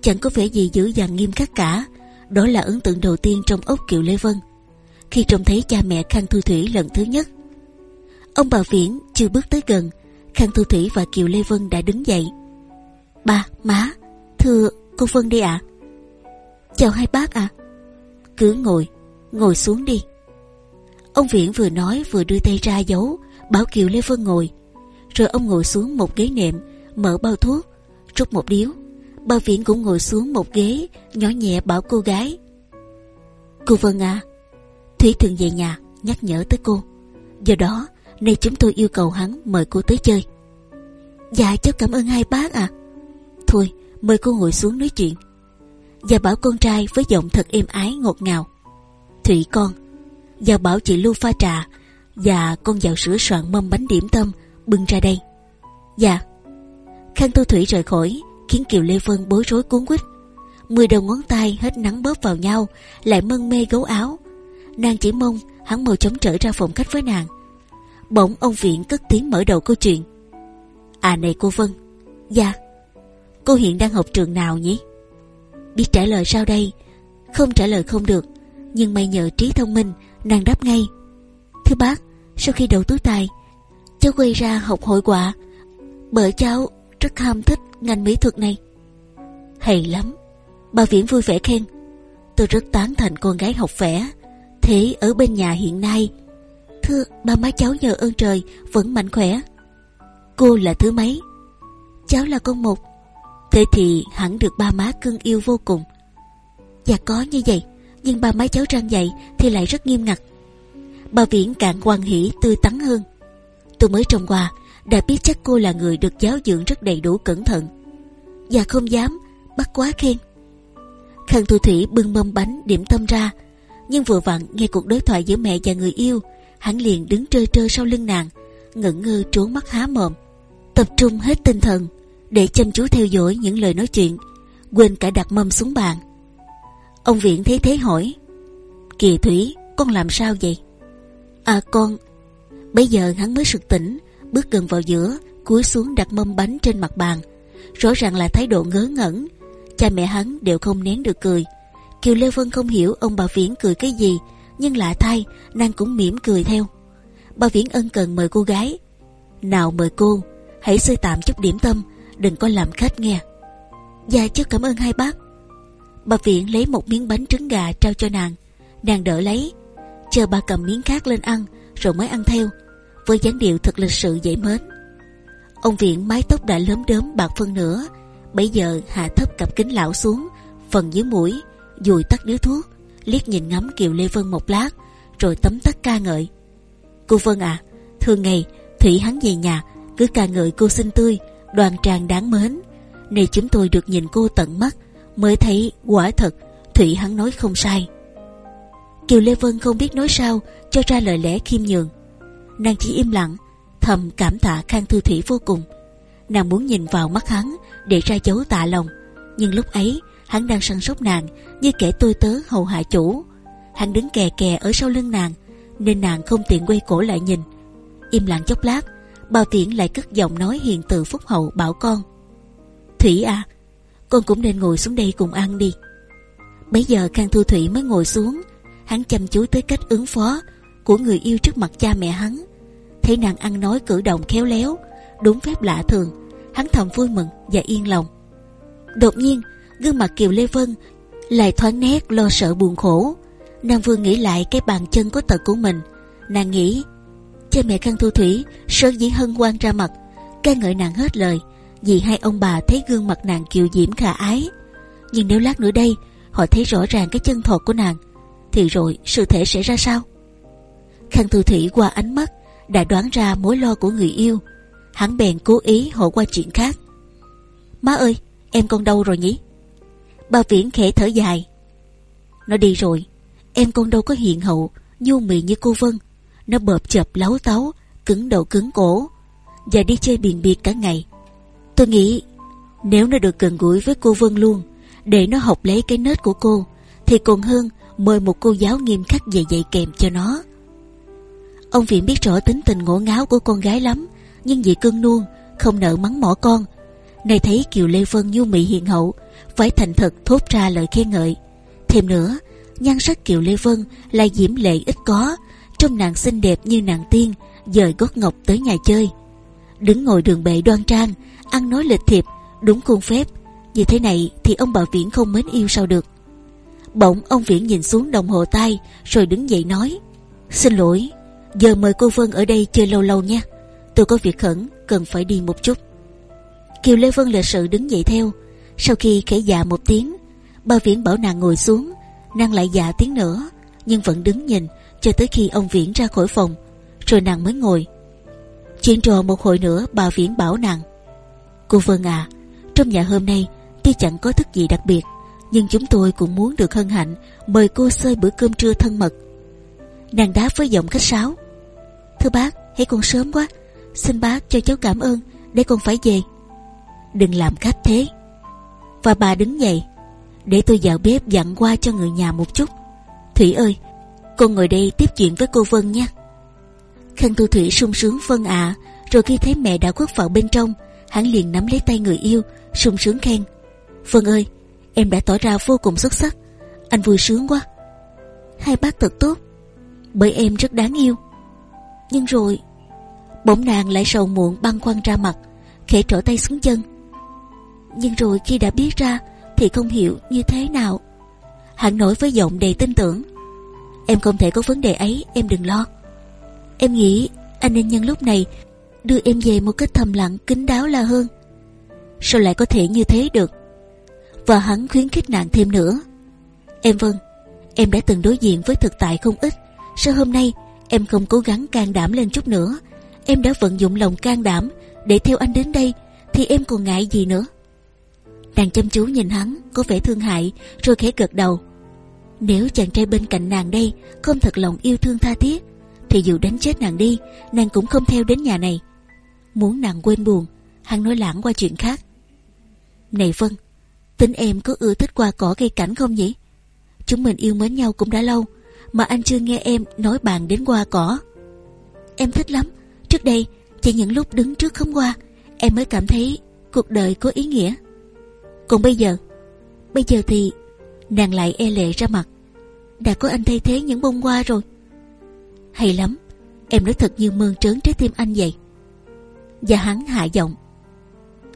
chẳng có vẻ gì dữ dằn nghiêm khắc cả, đó là ấn tượng đầu tiên trong ốc kiều lê vân, khi trông thấy cha mẹ khang thu thủy lần thứ nhất ông bà viễn chưa bước tới gần, khang thu thủy và kiều lê vân đã đứng dậy ba, má, thưa cô vân đi ạ à? chào hai bác ạ à. cứ ngồi ngồi xuống đi ông viễn vừa nói vừa đưa tay ra giấu, bảo kiều lê vân ngồi. Rồi ông ngồi xuống một ghế nệm, mở bao thuốc, rút một điếu. Bà viễn cũng ngồi xuống một ghế, nhỏ nhẹ bảo cô gái. Cô vân à thủy thường về nhà, nhắc nhở tới cô. Do đó, nay chúng tôi yêu cầu hắn mời cô tới chơi. Dạ cháu cảm ơn hai bác à thôi, mời cô ngồi xuống nói chuyện. Và bảo con trai với giọng thật êm ái, ngọt ngào. Thủy con và bảo chị lưu pha trà. Và con vào sửa soạn mâm bánh điểm tâm, bưng ra đây. Dạ. Khang tu thủy rời khỏi, khiến kiều lê vân bối rối cuốn quýt. Mười đầu ngón tay hết nắng bóp vào nhau, lại mân mê gấu áo. Nàng chỉ mong hắn mau chóng trở ra phòng khách với nàng. Bỗng ông viện cất tiếng mở đầu câu chuyện. À này cô vân. Dạ. Cô hiện đang học trường nào nhỉ? Biết trả lời sao đây? Không trả lời không được, nhưng may nhờ trí thông minh nàng đáp ngay, thưa bác, sau khi đầu túi tài, cháu quay ra học hội họa bởi cháu rất ham thích ngành mỹ thuật này. Hay lắm, bà viễn vui vẻ khen. Tôi rất tán thành con gái học vẽ, thế ở bên nhà hiện nay. Thưa ba má cháu nhờ ơn trời vẫn mạnh khỏe. Cô là thứ mấy? Cháu là con một. Thế thì hẳn được ba má cưng yêu vô cùng. Và có, như vậy nhưng ba má cháu răng dạy thì lại rất nghiêm ngặt. Bà viễn cạn quan hỷ, tươi tắn hơn. Tôi mới trông qua, đã biết chắc cô là người được giáo dưỡng rất đầy đủ cẩn thận. Và không dám, bắt quá khen. Khang thu thủy bưng mâm bánh điểm tâm ra, nhưng vừa vặn nghe cuộc đối thoại giữa mẹ và người yêu, hắn liền đứng trơ trơ sau lưng nàng, ngẩn ngơ trốn mắt há mồm. Tập trung hết tinh thần để chăm chú theo dõi những lời nói chuyện, quên cả đặt mâm xuống bàn ông viện thấy thế hỏi, kỳ thủy, con làm sao vậy? À con, bây giờ hắn mới sực tỉnh, bước gần vào giữa, cúi xuống đặt mâm bánh trên mặt bàn. Rõ ràng là thái độ ngớ ngẩn, Cha mẹ hắn đều không nén được cười. Kiều Lê Vân không hiểu ông bà Viễn cười cái gì, Nhưng lạ thay, Nàng cũng mỉm cười theo. Bà Viễn ân cần mời cô gái. Nào mời cô, Hãy xơi tạm chút điểm tâm, Đừng có làm khách nghe. Dạ chứ cảm ơn hai bác. Bà viện lấy một miếng bánh trứng gà trao cho nàng. Nàng đỡ lấy. Chờ bà cầm miếng khác lên ăn, Rồi mới ăn theo. Với dáng điệu thật lịch sự dễ mến. Ông Viện mái tóc đã lớn đớm bạc phân nửa. Bây giờ hạ thấp cặp kính lão xuống, Phần dưới mũi, Dùi tắt điếu thuốc, Liếc nhìn ngắm Kiều Lê Vân một lát, Rồi tấm tắt ca ngợi. Cô Vân à Thường ngày, Thủy hắn về nhà, Cứ ca ngợi cô xinh tươi Đoàn tràng đáng mến. Này chúng tôi được nhìn cô tận mắt Mới thấy quả thật Thủy hắn nói không sai. Kiều Lê Vân không biết nói sao, Cho ra lời lẽ khiêm nhường. Nàng chỉ im lặng, Thầm cảm tạ Khang Thư Thủy vô cùng. Nàng muốn nhìn vào mắt hắn Để ra dấu tạ lòng, Nhưng lúc ấy, hắn đang săn sóc nàng Như kẻ tôi tớ hầu hạ chủ. Hắn đứng kè kè ở sau lưng nàng, Nên nàng không tiện quay cổ lại nhìn. Im lặng chốc lát, Bao tiện lại cất giọng nói hiền từ phúc hậu bảo con. Thủy à con cũng nên ngồi xuống đây cùng ăn đi. Bây giờ Khang Thu Thủy mới ngồi xuống, Hắn chăm chú tới cách ứng phó Của người yêu trước mặt cha mẹ hắn. Thấy nàng ăn nói cử động khéo léo, Đúng phép lạ thường, Hắn thầm vui mừng và yên lòng. Đột nhiên, gương mặt Kiều Lê Vân Lại thoáng nét lo sợ buồn khổ. Nàng vừa nghĩ lại cái bàn chân có tật của mình, Nàng nghĩ, Cha mẹ Khang Thu Thủy, Sơn dĩ hân hoan ra mặt, ca ngợi nàng hết lời vì hai ông bà thấy gương mặt nàng kiều diễm khả ái. Nhưng nếu lát nữa đây, Họ thấy rõ ràng cái chân thọt của nàng, Thì rồi sự thể sẽ ra sao? Khang thư Thủy qua ánh mắt Đã đoán ra mối lo của người yêu. Hắn bèn cố ý hộ qua chuyện khác. Má ơi, em con đâu rồi nhỉ? Bà Viễn khẽ thở dài. Nó đi rồi. Em con đâu có hiền hậu, Nhu mì như cô Vân. Nó bợp chập láo táo, Cứng đầu cứng cổ. Và đi chơi biền biệt cả ngày. Tôi nghĩ Nếu nó được gần gũi với cô Vân luôn, Để nó học lấy cái nết của cô, Thì còn hơn mời một cô giáo nghiêm khắc về dạy kèm cho nó. Ông Viện biết rõ tính tình ngổ ngáo của con gái lắm, Nhưng vì cưng nuông, Không nợ mắng mỏ con. Này thấy Kiều Lê Vân nhu mị hiền hậu, Phải thành thật thốt ra lời khen ngợi. Thêm nữa, Nhan sắc Kiều Lê Vân là diễm lệ ít có Trong nàng xinh đẹp như nàng tiên, Dời gót ngọc tới nhà chơi. Đứng ngồi đường bệ đoan trang Ăn nói lịch thiệp, Đúng khuôn phép. Như thế này thì ông bà Viễn không mến yêu sao được. Bỗng ông Viễn nhìn xuống đồng hồ tay, Rồi đứng dậy nói, Xin lỗi, Giờ mời cô Vân ở đây chơi lâu lâu nha. Tôi có việc khẩn, cần phải đi một chút. Kiều Lê Vân lịch sự đứng dậy theo. Sau khi khẽ dạ một tiếng, Bà Viễn bảo nàng ngồi xuống. Nàng lại dạ tiếng nữa, Nhưng vẫn đứng nhìn cho tới khi ông Viễn ra khỏi phòng, Rồi nàng mới ngồi. Chuyện trò một hồi nữa, bà Viễn bảo nàng Cô Vân à Trong nhà hôm nay tuy chẳng có thức gì đặc biệt, Nhưng chúng tôi cũng muốn được hân hạnh Mời cô xơi bữa cơm trưa thân mật. Nàng đáp với giọng khách sáo. Thưa bác, hãy còn sớm quá. Xin bác cho cháu cảm ơn, Để con phải về. Đừng làm khách thế. Và bà đứng dậy, Để tôi vào bếp dặn qua cho người nhà một chút. Thủy ơi, Con ngồi đây tiếp chuyện với cô Vân nha. Khăn tu Thủy sung sướng Vân ạ, Rồi khi thấy mẹ đã khuất vào bên trong Hắn liền nắm lấy tay người yêu, sung sướng khen. Vân ơi, Em đã tỏ ra vô cùng xuất sắc. Anh vui sướng quá. Hai bác thật tốt, Bởi em rất đáng yêu. Nhưng rồi, Bỗng nàng lại sầu muộn băng khoăn ra mặt, Khẽ trở tay xuống chân. Nhưng rồi khi đã biết ra Thì không hiểu như thế nào. Hắn nói với giọng đầy tin tưởng, Em không thể có vấn đề ấy, Em đừng lo. Em nghĩ anh nên nhân lúc này Đưa em về một cách thầm lặng kín đáo là hơn. Sao lại có thể như thế được? Và hắn khuyến khích nàng thêm nữa. Em vâng Em đã từng đối diện với thực tại không ít. Sao hôm nay em không cố gắng can đảm lên chút nữa? Em đã vận dụng lòng can đảm Để theo anh đến đây, Thì em còn ngại gì nữa? Nàng chăm chú nhìn hắn, Có vẻ thương hại, Rồi khẽ gật đầu. Nếu chàng trai bên cạnh nàng đây Không thật lòng yêu thương tha thiết, Thì dù đánh chết nàng đi, Nàng cũng không theo đến nhà này. Muốn nàng quên buồn, Hắn nói lãng qua chuyện khác. Này Vân Tính em có ưa thích qua cỏ cây cảnh không nhỉ? Chúng mình yêu mến nhau cũng đã lâu, Mà anh chưa nghe em nói bàn đến qua cỏ. Em thích lắm, Trước đây, chỉ những lúc đứng trước khóm hoa, Em mới cảm thấy cuộc đời có ý nghĩa. Còn bây giờ Bây giờ thì Nàng lại e lệ ra mặt. Đã có anh thay thế những bông hoa rồi. Hay lắm, Em nói thật như mơn trớn trái tim anh vậy. Và hắn hạ giọng.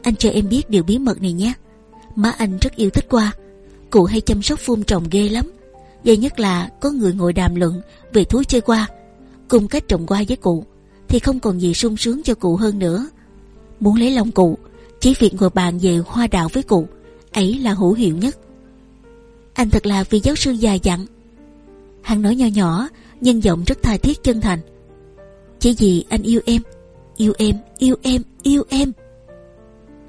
Anh cho em biết điều bí mật này nhé. Má anh rất yêu thích qua Cụ hay chăm sóc phun trồng ghê lắm. Và nhất là có người ngồi đàm luận Về thú chơi qua Cùng cách trồng qua với cụ Thì không còn gì sung sướng cho cụ hơn nữa. Muốn lấy lòng cụ, Chỉ việc ngồi bàn về hoa đạo với cụ, Ấy là hữu hiệu nhất. Anh thật là vì giáo sư già dặn. Hắn nói nhỏ nhỏ, Nhưng giọng rất tha thiết chân thành. Chỉ vì anh yêu em Yêu em, yêu em, yêu em.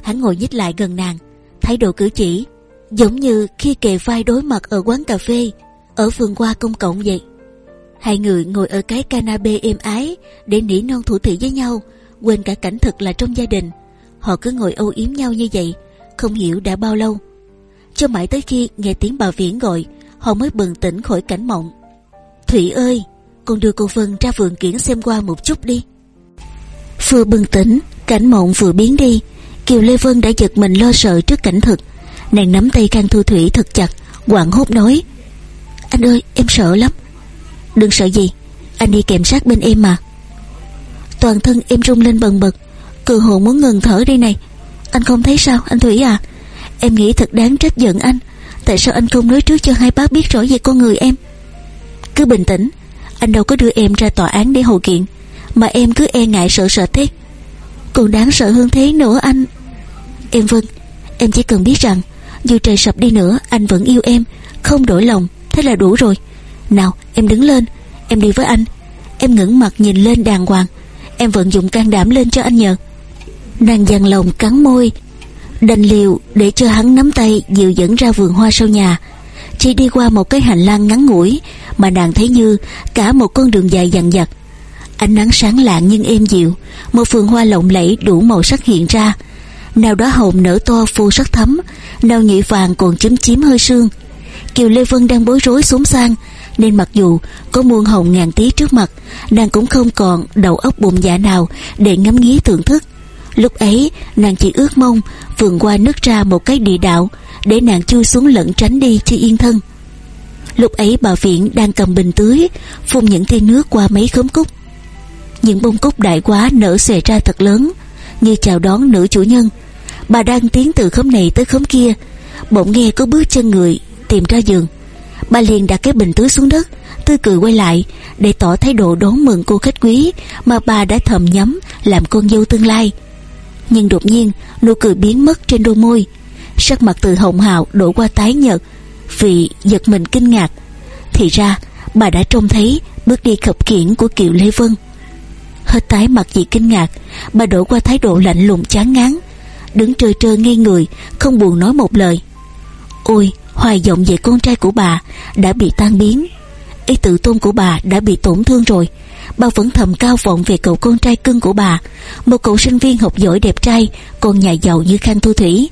Hắn ngồi nhích lại gần nàng Thái độ cử chỉ Giống như khi kề vai đối mặt ở quán cà phê Ở vườn hoa công cộng vậy. Hai người ngồi ở cái canape êm ái Để nỉ non thủ thị với nhau Quên cả cảnh thực là trong gia đình. Họ cứ ngồi âu yếm nhau như vậy Không hiểu đã bao lâu. Cho mãi tới khi nghe tiếng bà Viễn gọi Họ mới bừng tỉnh khỏi cảnh mộng. Thủy ơi Con đưa cô Vân ra vườn kiển xem qua một chút đi. Vừa bừng tỉnh, Cảnh mộng vừa biến đi. Kiều Lê Vân đã giật mình lo sợ trước cảnh thực. Nàng nắm tay Khang Thu Thủy thật chặt Quảng hốt nói, Anh ơi, em sợ lắm. Đừng sợ gì, Anh đi kèm sát bên em mà. Toàn thân em rung lên bần bật, Cơ hồ muốn ngừng thở đây này. Anh không thấy sao, anh Thủy à? Em nghĩ thật đáng trách giận anh. Tại sao anh không nói trước cho hai bác biết rõ về con người em? Cứ bình tĩnh, Anh đâu có đưa em ra tòa án để hầu kiện. Mà em cứ e ngại sợ sợ thế. Còn đáng sợ hơn thế nữa anh. Em Vân, Em chỉ cần biết rằng, Dù trời sập đi nữa, anh vẫn yêu em, Không đổi lòng, Thế là đủ rồi. Nào, em đứng lên, Em đi với anh. Em ngẩng mặt nhìn lên đàng hoàng, Em vận dụng can đảm lên cho anh nhờ. Nàng dằn lòng cắn môi, Đành liều để cho hắn nắm tay Dịu dẫn ra vườn hoa sau nhà. Chỉ đi qua một cái hành lang ngắn ngủi Mà nàng thấy như cả một con đường dài dằn dặt Ánh nắng sáng lạng nhưng êm dịu, Một vườn hoa lộng lẫy đủ màu sắc hiện ra. Nào đó hồng nở to phu sắc thấm Nào nhị vàng còn chấm chím hơi sương. Kiều Lê Vân đang bối rối xuống sang Nên mặc dù có muôn hồng ngàn tí trước mặt, Nàng cũng không còn đầu óc bụng dạ nào Để ngắm nghía thưởng thức. Lúc ấy, nàng chỉ ước mong Vườn qua nứt ra một cái địa đạo Để nàng chui xuống lẫn tránh đi cho yên thân. Lúc ấy bà Viện đang cầm bình tưới Phun những tia nước qua mấy khóm cúc. Những bông cúc đại quá nở xòe ra thật lớn. Như chào đón nữ chủ nhân. Bà đang tiến từ khóm này tới khóm kia. Bỗng nghe có bước chân người, Tìm ra giường. Bà liền đặt cái bình tưới xuống đất Tươi cười quay lại, Để tỏ thái độ đón mừng cô khách quý Mà bà đã thầm nhắm Làm con dâu tương lai. Nhưng đột nhiên, nụ cười biến mất trên đôi môi. Sắc mặt từ hồng hào đổ qua tái nhợt, Vì giật mình kinh ngạc. Thì ra, bà đã trông thấy Bước đi khập khiển của Kiều Lê Vân. Hết tái mặt vì kinh ngạc. Bà đổi qua thái độ lạnh lùng chán ngán. Đứng trơ trơ ngay người, Không buồn nói một lời. Ôi, hoài vọng về con trai của bà Đã bị tan biến. Ý tự tôn của bà đã bị tổn thương rồi. Bà vẫn thầm cao vọng về cậu con trai cưng của bà. Một cậu sinh viên học giỏi đẹp trai, con nhà giàu như khang thu thủy.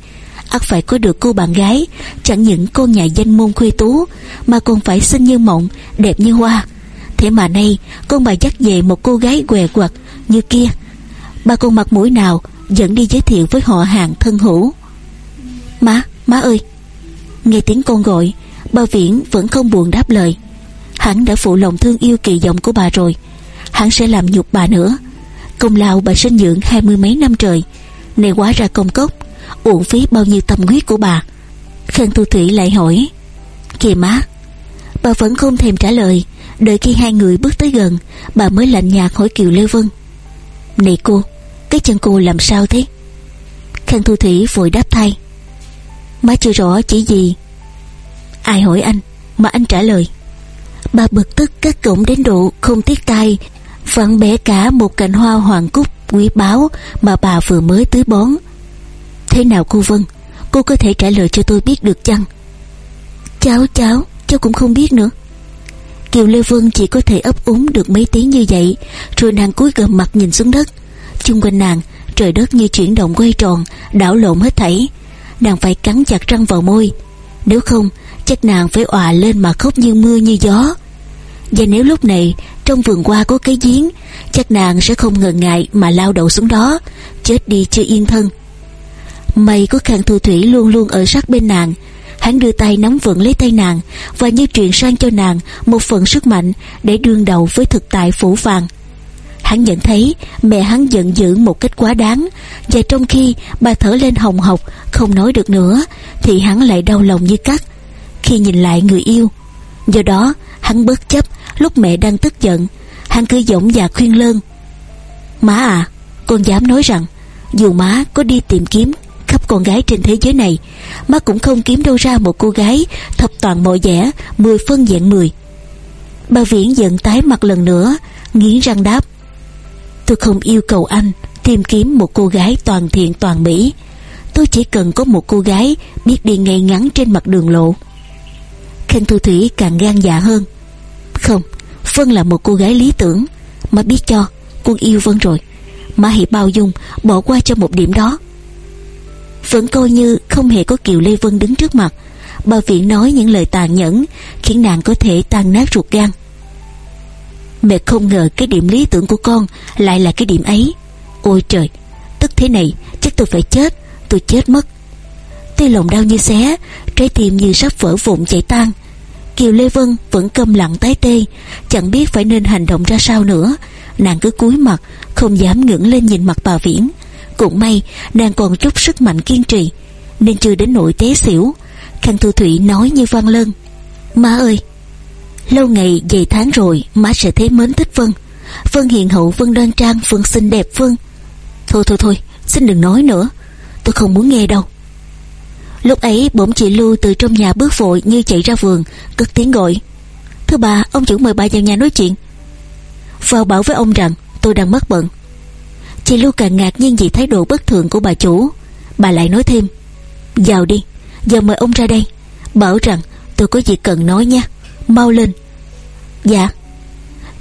Ắt phải có được cô bạn gái, chẳng những con nhà danh môn khuê tú, mà còn phải xinh như mộng, đẹp như hoa thế mà nay, con bà dắt về một cô gái què quặt như kia. Bà còn mặt mũi nào dẫn đi giới thiệu với họ hàng thân hữu? Má má ơi! Nghe tiếng con gọi bà viễn vẫn không buồn đáp lời. Hắn đã phụ lòng thương yêu kỳ vọng của bà rồi. Hắn sẽ làm nhục bà nữa. Công lao bà sinh dưỡng hai mươi mấy năm trời. Này quá ra công cốc, uổng phí bao nhiêu tâm huyết của bà. Khang thu thủy lại hỏi, kìa má, bà vẫn không thèm trả lời đợi khi hai người bước tới gần, bà mới lạnh nhạt hỏi kiều lê vân. Này cô, cái chân cô làm sao thế? Khang thu thủy vội đáp thay. Má chưa rõ chỉ gì. Ai hỏi anh, mà anh trả lời. Bà bực tức các cổng đến độ không tiếc tay Vặn bẻ cả một cành hoa hoàng cúc quý báu Mà bà vừa mới tưới bón. Thế nào cô Vân, Cô có thể trả lời cho tôi biết được chăng? Cháu cháu Cháu cũng không biết nữa. Kiều Lê Vân chỉ có thể ấp úng được mấy tiếng như vậy, Rồi nàng cúi gầm mặt nhìn xuống đất. Chung quanh nàng, Trời đất như chuyển động quay tròn, Đảo lộn hết thảy. Nàng phải cắn chặt răng vào môi. Nếu không, chắc nàng phải òa lên mà khóc như mưa như gió. Và nếu lúc này, trong vườn hoa có cái giếng, chắc nàng sẽ không ngần ngại mà lao đầu xuống đó, chết đi chưa yên thân. Mây có khang thu thủy luôn luôn ở sát bên nàng Hắn đưa tay nắm vững lấy tay nàng Và như truyền sang cho nàng Một phần sức mạnh để đương đầu với thực tại phủ vàng. Hắn nhận thấy mẹ hắn giận dữ một cách quá đáng Và trong khi bà thở lên hồng hộc Không nói được nữa Thì hắn lại đau lòng như cắt. Khi nhìn lại người yêu, Do đó hắn bất chấp Lúc mẹ đang tức giận, Hắn cứ dõng và khuyên lơn. Má à Con dám nói rằng Dù má có đi tìm kiếm con gái trên thế giới này. Má cũng không kiếm đâu ra một cô gái Thập toàn mọi vẻ, Mười phân dạng mười. Bà Viễn giận tái mặt lần nữa, Nghiến răng đáp. Tôi không yêu cầu anh Tìm kiếm một cô gái toàn thiện toàn mỹ. Tôi chỉ cần có một cô gái Biết đi ngay ngắn trên mặt đường lộ. Khanh Thu Thủy càng gan dạ hơn. Không, Vân là một cô gái lý tưởng. Má biết cho, Con yêu Vân rồi. Má hãy bao dung, Bỏ qua cho một điểm đó. Vẫn coi như không hề có Kiều Lê Vân đứng trước mặt. Bà Viện nói những lời tàn nhẫn, Khiến nàng có thể tan nát ruột gan. Mẹ không ngờ cái điểm lý tưởng của con Lại là cái điểm ấy. Ôi trời, Tức thế này, chắc tôi phải chết, Tôi chết mất. Tuy lòng đau như xé, Trái tim như sắp vỡ vụn chảy tan. Kiều Lê Vân vẫn câm lặng tái tê, Chẳng biết phải nên hành động ra sao nữa. Nàng cứ cúi mặt, Không dám ngẩng lên nhìn mặt bà Viễn. Cũng may, nàng còn chút sức mạnh kiên trì, Nên chưa đến nỗi té xỉu. Khang Thu Thủy nói như vang lân Má ơi, Lâu ngày vài tháng rồi Má sẽ thấy mến thích Vân. Vân hiền hậu, Vân đoan trang, Vân xinh đẹp, Vân. Thôi thôi thôi, Xin đừng nói nữa, Tôi không muốn nghe đâu. Lúc ấy, bỗng chị Lưu từ trong nhà bước vội như chạy ra vườn, Cất tiếng gọi. Thưa bà, ông chủ mời bà vào nhà nói chuyện. Vào bảo với ông rằng tôi đang mất bận Chị Lưu càng ngạc nhiên vì thái độ bất thường của bà chủ. Bà lại nói thêm, Vào đi, Giờ mời ông ra đây. Bảo rằng tôi có việc cần nói nha, Mau lên. Dạ.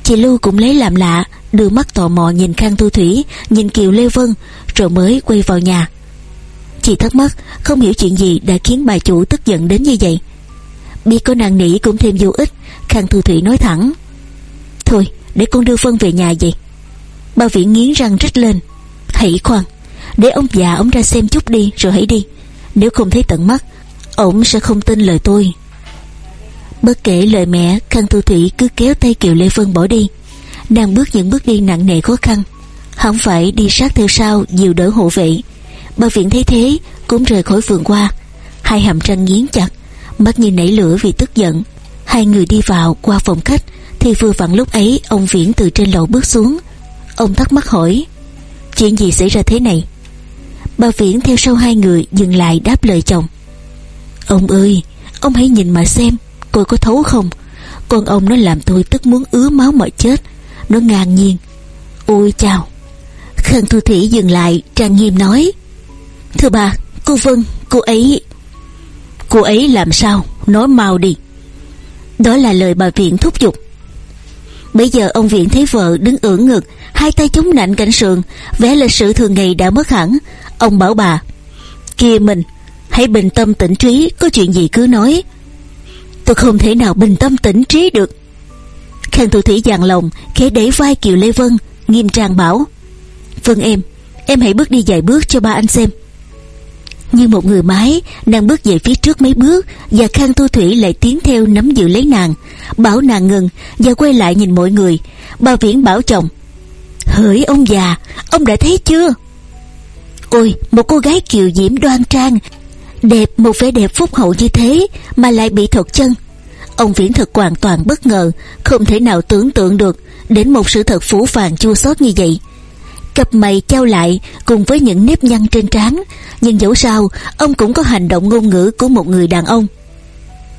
Chị Lưu cũng lấy làm lạ, Đưa mắt tò mò nhìn Khang Thu Thủy, Nhìn Kiều Lê Vân, Rồi mới quay vào nhà. Chị thắc mắc không hiểu chuyện gì đã khiến bà chủ tức giận đến như vậy. Biết có nàng nỉ cũng thêm vô ích, Khang Thu Thủy nói thẳng, Thôi, để con đưa Vân về nhà vậy. Bà Viễn nghiến răng rít lên. Hãy khoan, Để ông già ông ra xem chút đi, rồi hãy đi. Nếu không thấy tận mắt, Ông sẽ không tin lời tôi. Bất kể lời mẹ, Khang Thu Thủy cứ kéo tay Kiều Lê Vân bỏ đi. Nàng bước những bước đi nặng nề khó khăn. Không phải đi sát theo sau, Dìu đỡ hộ vệ. Bà viện thấy thế, cũng rời khỏi vườn qua Hai hàm răng nghiến chặt, Mắt như nảy lửa vì tức giận. Hai người đi vào qua phòng khách, Thì vừa vặn lúc ấy, ông Viễn từ trên lầu bước xuống. Ông thắc mắc hỏi, Chuyện gì xảy ra thế này? Bà Viễn theo sau hai người dừng lại đáp lời chồng, Ông ơi, Ông hãy nhìn mà xem Cô có thấu không. Con ông nó làm tôi tức muốn ứa máu mà chết, Nó ngang nhiên. Ôi chào. Khang Thu Thủy dừng lại, trang nghiêm nói, Thưa bà, Cô Vân, Cô ấy Cô ấy làm sao? Nói mau đi. Đó là lời bà Viện thúc giục. Bây giờ ông Viện thấy vợ đứng ưỡn ngực Hai tay chống nạnh cảnh sườn, Vẻ lịch sự thường ngày đã mất hẳn. Ông bảo bà Kia mình, Hãy bình tâm tĩnh trí, Có chuyện gì cứ nói. Tôi không thể nào bình tâm tĩnh trí được. Khang Thu Thủy dàn lòng, Khẽ đẩy vai Kiều Lê Vân, Nghiêm trang bảo Vâng em Em hãy bước đi vài bước cho ba anh xem. Như một người mái, Nàng bước về phía trước mấy bước Và Khang Thu Thủy lại tiến theo nắm giữ lấy nàng. Bảo nàng ngừng Và quay lại nhìn mọi người. Bà Viễn bảo chồng Hỡi ông già, Ông đã thấy chưa? Ôi, một cô gái kiều diễm đoan trang, Đẹp một vẻ đẹp phúc hậu như thế Mà lại bị thuật chân. Ông Viễn thật hoàn toàn bất ngờ, Không thể nào tưởng tượng được Đến một sự thật phủ phàng chua xót như vậy. Cặp mày trao lại Cùng với những nếp nhăn trên trán, Nhưng dẫu sao, Ông cũng có hành động ngôn ngữ của một người đàn ông.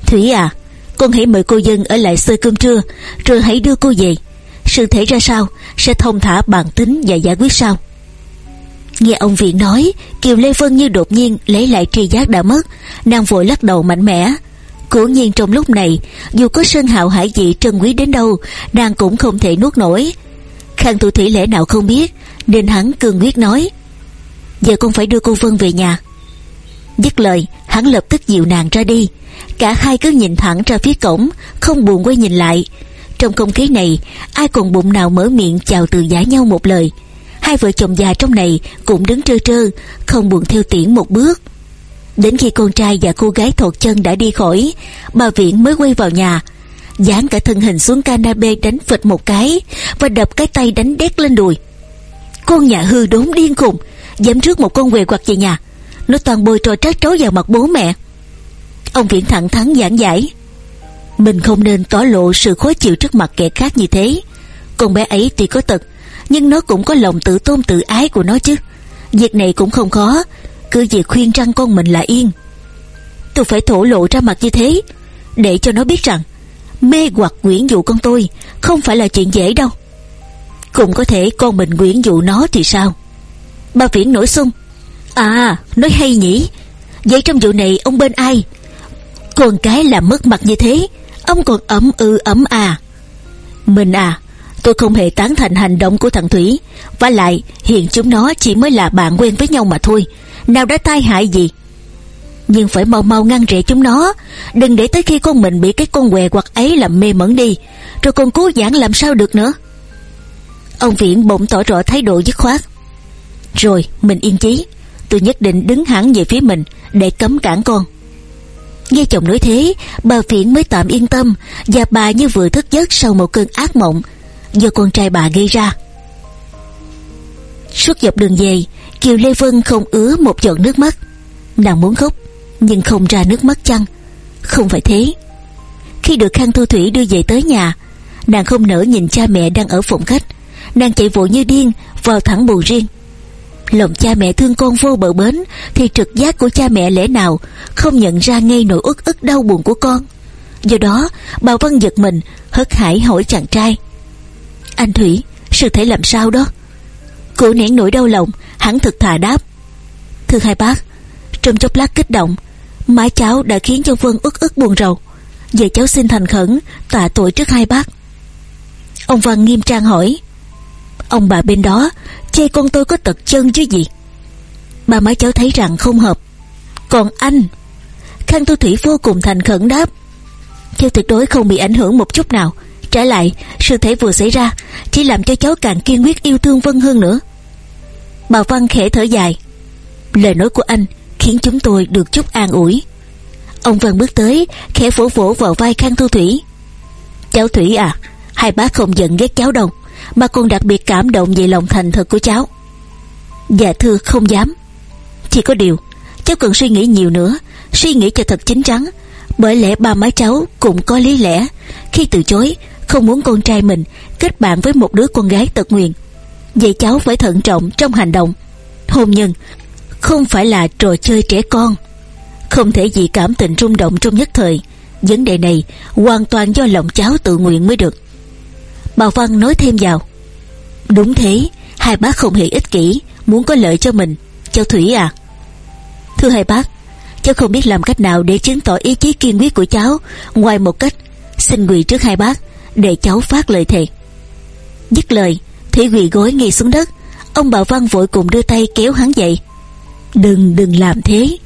Thủy à Con hãy mời cô dân ở lại xơi cơm trưa, Rồi hãy đưa cô về. Sự thể ra sao? Sẽ thông thả bàn tính và giải quyết sau. Nghe ông Viện nói, Kiều Lê Vân như đột nhiên lấy lại tri giác đã mất. Nàng vội lắc đầu mạnh mẽ. Cố nhiên trong lúc này, Dù có sơn hạo hải dị trân quý đến đâu, Nàng cũng không thể nuốt nổi. Khang Tu Thủy lẽ nào không biết, Nên hắn cương quyết nói, Giờ con phải đưa cô Vân về nhà. Dứt lời, hắn lập tức dịu nàng ra đi. Cả hai cứ nhìn thẳng ra phía cổng, Không buồn quay nhìn lại. Trong không khí này, Ai còn bụng nào mở miệng chào từ giả nhau một lời. Hai vợ chồng già trong này cũng đứng trơ trơ, Không buồn theo tiễn một bước. Đến khi con trai và cô gái thột chân đã đi khỏi, Bà Viện mới quay vào nhà, Dán cả thân hình xuống canape đánh phịch một cái Và đập cái tay đánh đét lên đùi. Con nhà hư đốn điên khùng, Dám trước một con què quặt về nhà, Nó toàn bôi trò trát trấu vào mặt bố mẹ. Ông Viện thẳng thắn giảng giải. Mình không nên tỏ lộ sự khó chịu trước mặt kẻ khác như thế. Con bé ấy tuy có tật, Nhưng nó cũng có lòng tự tôn tự ái của nó chứ. Việc này cũng không khó, Cứ việc khuyên răng con mình là yên. Tôi phải thổ lộ ra mặt như thế, Để cho nó biết rằng, Mê hoặc quyển dụ con tôi Không phải là chuyện dễ đâu. Cũng có thể con mình quyển dụ nó thì sao? Bà Viễn nổi xung À nói hay nhỉ. Vậy trong vụ này ông bên ai? Con cái làm mất mặt như thế. Ông còn ấm ư ấm à. Mình à Tôi không hề tán thành hành động của thằng Thủy. Và lại, hiện chúng nó chỉ mới là bạn quen với nhau mà thôi. Nào đã tai hại gì? Nhưng phải mau mau ngăn rẽ chúng nó. Đừng để tới khi con mình bị cái con què hoặc ấy làm mê mẩn đi. Rồi còn cố giảng làm sao được nữa? Ông Viễn bỗng tỏ rõ thái độ dứt khoát. Rồi, mình yên chí. Tôi nhất định đứng hẳn về phía mình Để cấm cản con. Nghe chồng nói thế, Bà Viễn mới tạm yên tâm Và bà như vừa thức giấc sau một cơn ác mộng Do con trai bà gây ra. Suốt dọc đường về, Kiều Lê Vân không ứa một giọt nước mắt. Nàng muốn khóc, Nhưng không ra nước mắt chăng? Không phải thế. Khi được Khang Thu Thủy đưa về tới nhà, Nàng không nỡ nhìn cha mẹ đang ở phòng khách. Nàng chạy vội như điên, Vào thẳng buồng riêng. Lòng cha mẹ thương con vô bờ bến, Thì trực giác của cha mẹ lẽ nào Không nhận ra ngay nỗi uất ức đau buồn của con? Do đó, bà Vân giật mình, Hớt hải hỏi chàng trai. Anh Thủy, Sự thể làm sao đó? Cụ nén nỗi đau lòng, Hắn thực thà đáp. Thưa hai bác, Trong chốc lát kích động mái cháu đã khiến cho Vân ức ức buồn rầu. Giờ cháu xin thành khẩn, Tạ tội trước hai bác. Ông Văn nghiêm trang hỏi. Ông bà bên đó chê con tôi có tật chân chứ gì? Ba má cháu thấy rằng không hợp. Còn anh? Khang Tu Thủy vô cùng thành khẩn đáp. Cháu tuyệt đối không bị ảnh hưởng một chút nào. Trái lại, Sự thể vừa xảy ra Chỉ làm cho cháu càng kiên quyết yêu thương Vân hơn nữa. Bà Văn khẽ thở dài. Lời nói của anh Khiến chúng tôi được chút an ủi. Ông Văn bước tới, Khẽ vỗ vỗ vào vai Khang thu Thủy. Cháu Thủy à Hai bác không giận ghét cháu đâu. Mà còn đặc biệt cảm động về lòng thành thật của cháu. Dạ thưa, không dám. Chỉ có điều, Cháu cần suy nghĩ nhiều nữa, Suy nghĩ cho thật chính chắn Bởi lẽ ba má cháu cũng có lý lẽ, Khi từ chối, Không muốn con trai mình kết bạn với một đứa con gái tật nguyền. Vậy cháu phải thận trọng trong hành động. Hôn nhân Không phải là trò chơi trẻ con. Không thể vì cảm tình rung động trong nhất thời. Vấn đề này hoàn toàn do lòng cháu tự nguyện mới được. Bà Văn nói thêm vào. Đúng thế, Hai bác không hề ích kỷ, Muốn có lợi cho mình. Cháu Thủy à. Thưa hai bác, Cháu không biết làm cách nào để chứng tỏ ý chí kiên quyết của cháu. Ngoài một cách, Xin quỳ trước hai bác, Để cháu phát lời thề. Dứt lời, Thủy quỳ gối ngay xuống đất. Ông bà Văn vội cùng đưa tay kéo hắn dậy. Đừng đừng làm thế.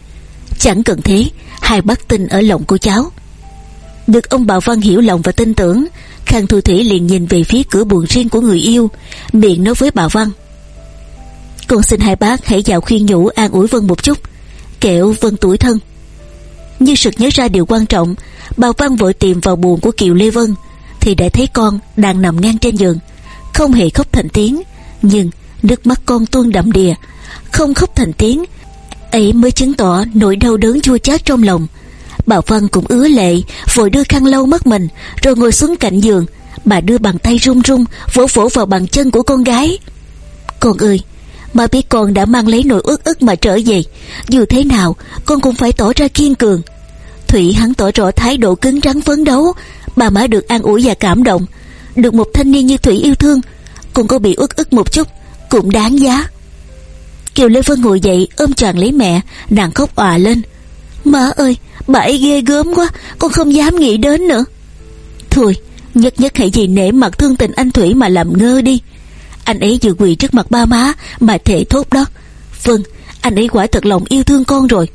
Chẳng cần thế, Hai bác tin ở lòng của cháu. Được ông bà Văn hiểu lòng và tin tưởng Khang Thu Thủy liền nhìn về phía cửa buồn riêng của người yêu, Miệng nói với bà Văn. Con xin hai bác hãy vào khuyên nhủ an ủi Vân một chút Kẹo Vân tuổi thân. Như sực nhớ ra điều quan trọng, Bà Văn vội tìm vào buồn của Kiều Lê Vân, Thì đã thấy con đang nằm ngang trên giường, Không hề khóc thành tiếng, Nhưng nước mắt con tuôn đậm đìa, Không khóc thành tiếng, ấy mới chứng tỏ nỗi đau đớn chua chát trong lòng. Bà Vân cũng ứa lệ, Vội đưa khăn lau mất mình, Rồi ngồi xuống cạnh giường. Bà đưa bàn tay run run, Vỗ vỗ vào bàn chân của con gái. Con ơi Mà biết con đã mang lấy nỗi ức ức mà trở về. Dù thế nào, Con cũng phải tỏ ra kiên cường. Thủy hắn tỏ rõ thái độ cứng rắn phấn đấu. Bà má được an ủi và cảm động. Được một thanh niên như Thủy yêu thương, cũng có bị ức ức một chút, Cũng đáng giá. Kiều Lê Vân ngồi dậy, ôm tràn lấy mẹ, Nàng khóc òa lên. Má ơi bà ấy ghê gớm quá, Con không dám nghĩ đến nữa. Thôi, nhất nhất hãy vì nể mặt thương tình anh Thủy mà làm ngơ đi. Anh ấy vừa quỳ trước mặt ba má, Mà thể thốt đó. Vâng anh ấy quả thật lòng yêu thương con rồi.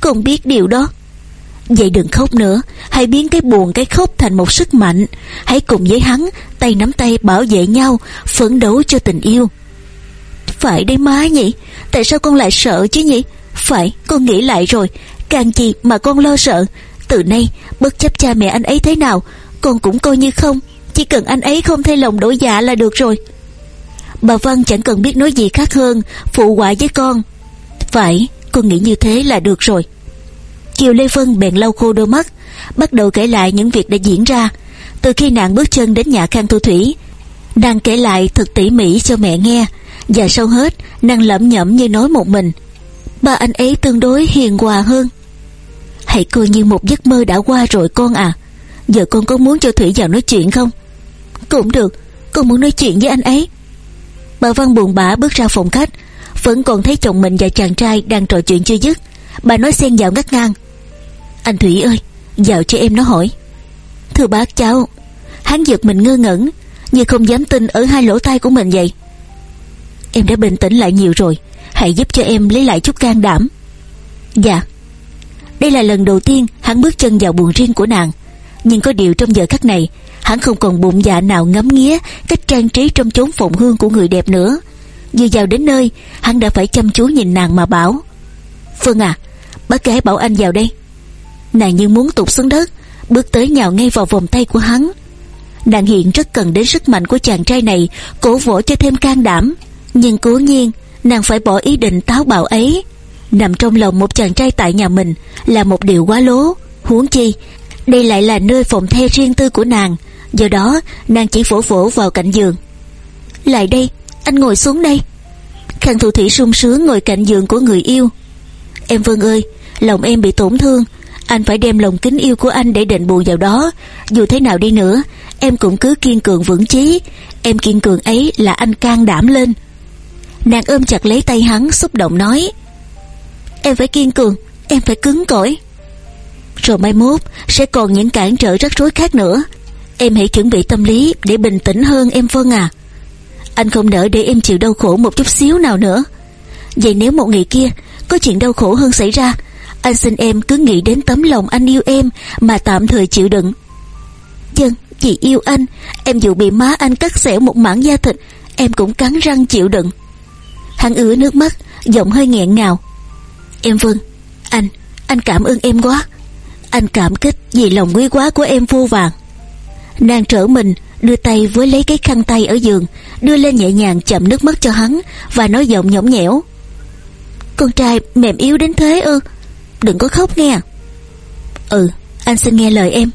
Con biết điều đó. Vậy đừng khóc nữa, Hãy biến cái buồn, cái khóc thành một sức mạnh. Hãy cùng với hắn, Tay nắm tay bảo vệ nhau, Phấn đấu cho tình yêu. Phải đấy má nhỉ, Tại sao con lại sợ chứ nhỉ? Phải, con nghĩ lại rồi Càng gì mà con lo sợ. Từ nay, bất chấp cha mẹ anh ấy thế nào, Con cũng coi như không. Chỉ cần anh ấy không thay lòng đổi dạ là được rồi. Bà Văn chẳng cần biết nói gì khác hơn, Phụ quả với con. Phải, con nghĩ như thế là được rồi. Kiều Lê Vân bèn lau khô đôi mắt, Bắt đầu kể lại những việc đã diễn ra. Từ khi nàng bước chân đến nhà Khang Thu Thủy, Nàng kể lại thật tỉ mỉ cho mẹ nghe, Và sau hết, Nàng lẩm nhẩm như nói một mình. Ba anh ấy tương đối hiền hòa hơn. Hãy coi như một giấc mơ đã qua rồi con à. Giờ con có muốn cho Thủy vào nói chuyện không? Cũng được, Con muốn nói chuyện với anh ấy. Bà Văn buồn bã bước ra phòng khách, Vẫn còn thấy chồng mình và chàng trai đang trò chuyện chưa dứt. Bà nói xen vào ngắt ngang. Anh Thủy ơi, Vào cho em nó hỏi. Thưa bác cháu, Hắn giật mình ngơ ngẩn, Như không dám tin ở hai lỗ tai của mình vậy. Em đã bình tĩnh lại nhiều rồi, Hãy giúp cho em lấy lại chút can đảm. Dạ. Đây là lần đầu tiên hắn bước chân vào buồng riêng của nàng. Nhưng có điều trong giờ khắc này, Hắn không còn bụng dạ nào ngắm nghía Cách trang trí trong chốn phụng hương của người đẹp nữa. Vừa vào đến nơi, Hắn đã phải chăm chú nhìn nàng mà bảo vâng Phương à Bác gái bảo anh vào đây. Nàng như muốn tụt xuống đất, Bước tới nhào ngay vào vòng tay của hắn. Nàng hiện rất cần đến sức mạnh của chàng trai này, Cổ vỗ cho thêm can đảm. Nhưng cố nhiên, Nàng phải bỏ ý định táo bạo ấy. Nằm trong lòng một chàng trai tại nhà mình Là một điều quá lố. Huống chi, Đây lại là nơi phòng the riêng tư của nàng. Do đó, nàng chỉ vỗ vỗ vào cạnh giường. Lại đây, Anh ngồi xuống đây. Khang thủ Thủy sung sướng ngồi cạnh giường của người yêu. Em Vân ơi, Lòng em bị tổn thương. Anh phải đem lòng kính yêu của anh để đền bù vào đó. Dù thế nào đi nữa, Em cũng cứ kiên cường vững chí. Em kiên cường ấy là anh can đảm lên. Nàng ôm chặt lấy tay hắn, xúc động nói. Em phải kiên cường, Em phải cứng cỏi. Rồi mai mốt sẽ còn những cản trở rắc rối khác nữa. Em hãy chuẩn bị tâm lý Để bình tĩnh hơn em Vân à. Anh không nỡ để em chịu đau khổ một chút xíu nào nữa. Vậy nếu một ngày kia Có chuyện đau khổ hơn xảy ra, Anh xin em cứ nghĩ đến tấm lòng anh yêu em Mà tạm thời chịu đựng. Dân, chị yêu anh. Em dù bị má anh cắt xẻo một mảng da thịt, Em cũng cắn răng chịu đựng. Hắn ứa nước mắt, Giọng hơi nghẹn ngào. Em Vân. Anh Anh cảm ơn em quá. Anh cảm kích vì lòng quý quá của em vô vàng. Nàng trở mình, Đưa tay với lấy cái khăn tay ở giường, Đưa lên nhẹ nhàng chậm nước mắt cho hắn Và nói giọng nhõng nhẽo. Con trai mềm yếu đến thế ư? Đừng có khóc nghe. Ừ anh xin nghe lời em.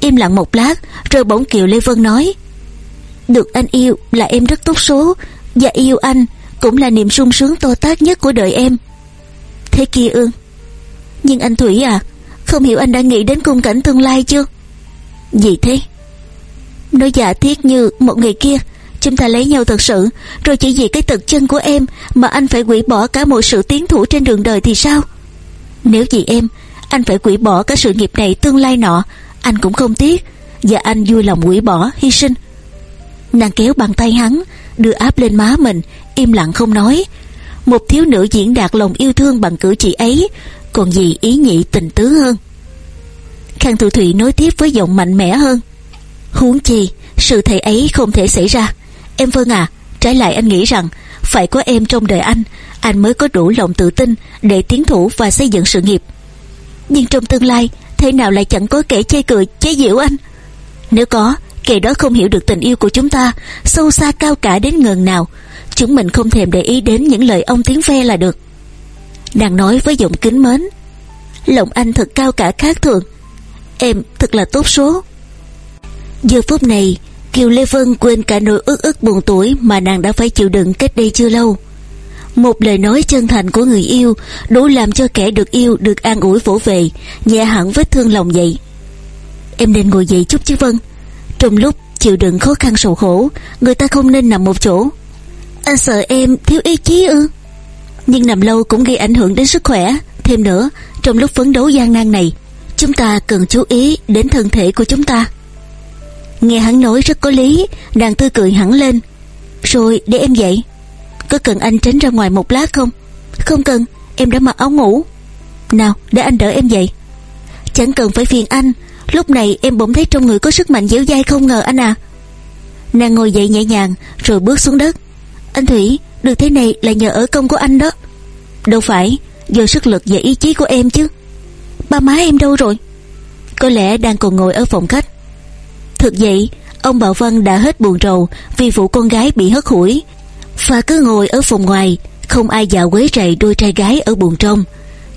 Im lặng một lát, Rồi bỗng Kiều Lê Vân nói. Được anh yêu là em rất tốt số, Và yêu anh cũng là niềm sung sướng to tát nhất của đời em. Thế kia ương Nhưng anh Thủy à Không hiểu anh đã nghĩ đến khung cảnh tương lai chưa? Gì thế? Nói giả thiết như một ngày kia, Chúng ta lấy nhau thật sự, Rồi chỉ vì cái tật chân của em Mà anh phải quỷ bỏ cả một sự tiến thủ trên đường đời thì sao? Nếu vì em, Anh phải quỷ bỏ cả sự nghiệp này tương lai nọ, Anh cũng không tiếc, Và anh vui lòng quỷ bỏ, hy sinh. Nàng kéo bàn tay hắn, Đưa áp lên má mình, im lặng không nói một thiếu nữ diễn đạt lòng yêu thương bằng cử chỉ ấy, còn gì ý nhị tình tứ hơn. Khang thu thủy nói tiếp với giọng mạnh mẽ hơn. Huống chi, sự thể ấy không thể xảy ra. Em vâng à trái lại anh nghĩ rằng phải có em trong đời anh anh mới có đủ lòng tự tin để tiến thủ và xây dựng sự nghiệp. Nhưng trong tương lai, thế nào lại chẳng có kẻ chê cười chế giễu anh? Nếu có, kẻ đó không hiểu được tình yêu của chúng ta, sâu xa cao cả đến ngần nào chúng mình không thèm để ý đến những lời ông tiếng ve là được. Nàng nói với giọng kính mến, lòng anh thật cao cả khác thường. Em thật là tốt số. Giờ phút này, kiều lê vân quên cả nỗi ức ức buồn tuổi mà nàng đã phải chịu đựng cách đây chưa lâu. Một lời nói chân thành của người yêu đủ làm cho kẻ được yêu được an ủi vỗ về, nhẹ hẳn vết thương lòng vậy em nên ngồi dậy chút chứ vân. Trong lúc chịu đựng khó khăn sầu khổ, người ta không nên nằm một chỗ anh sợ em thiếu ý chí ư? Nhưng nằm lâu cũng gây ảnh hưởng đến sức khỏe. Thêm nữa, Trong lúc phấn đấu gian nan này, Chúng ta cần chú ý đến thân thể của chúng ta. Nghe hắn nói rất có lý, Nàng tươi cười hẳn lên. Rồi để em dậy. Có cần anh tránh ra ngoài một lát không? Không cần, em đã mặc áo ngủ. Nào, để anh đỡ em dậy. Chẳng cần phải phiền anh, Lúc này em bỗng thấy trong người có sức mạnh dẻo dai không ngờ anh à. Nàng ngồi dậy nhẹ nhàng, Rồi bước xuống đất anh Thủy, Được thế này là nhờ ở công của anh đó. Đâu phải, Do sức lực và ý chí của em chứ. Ba má em đâu rồi? Có lẽ đang còn ngồi ở phòng khách. Thực vậy, Ông Bảo Văn đã hết buồn rầu Vì vụ con gái bị hất hủi. Và cứ ngồi ở phòng ngoài, Không ai dạo quấy rầy đôi trai gái ở buồn trong.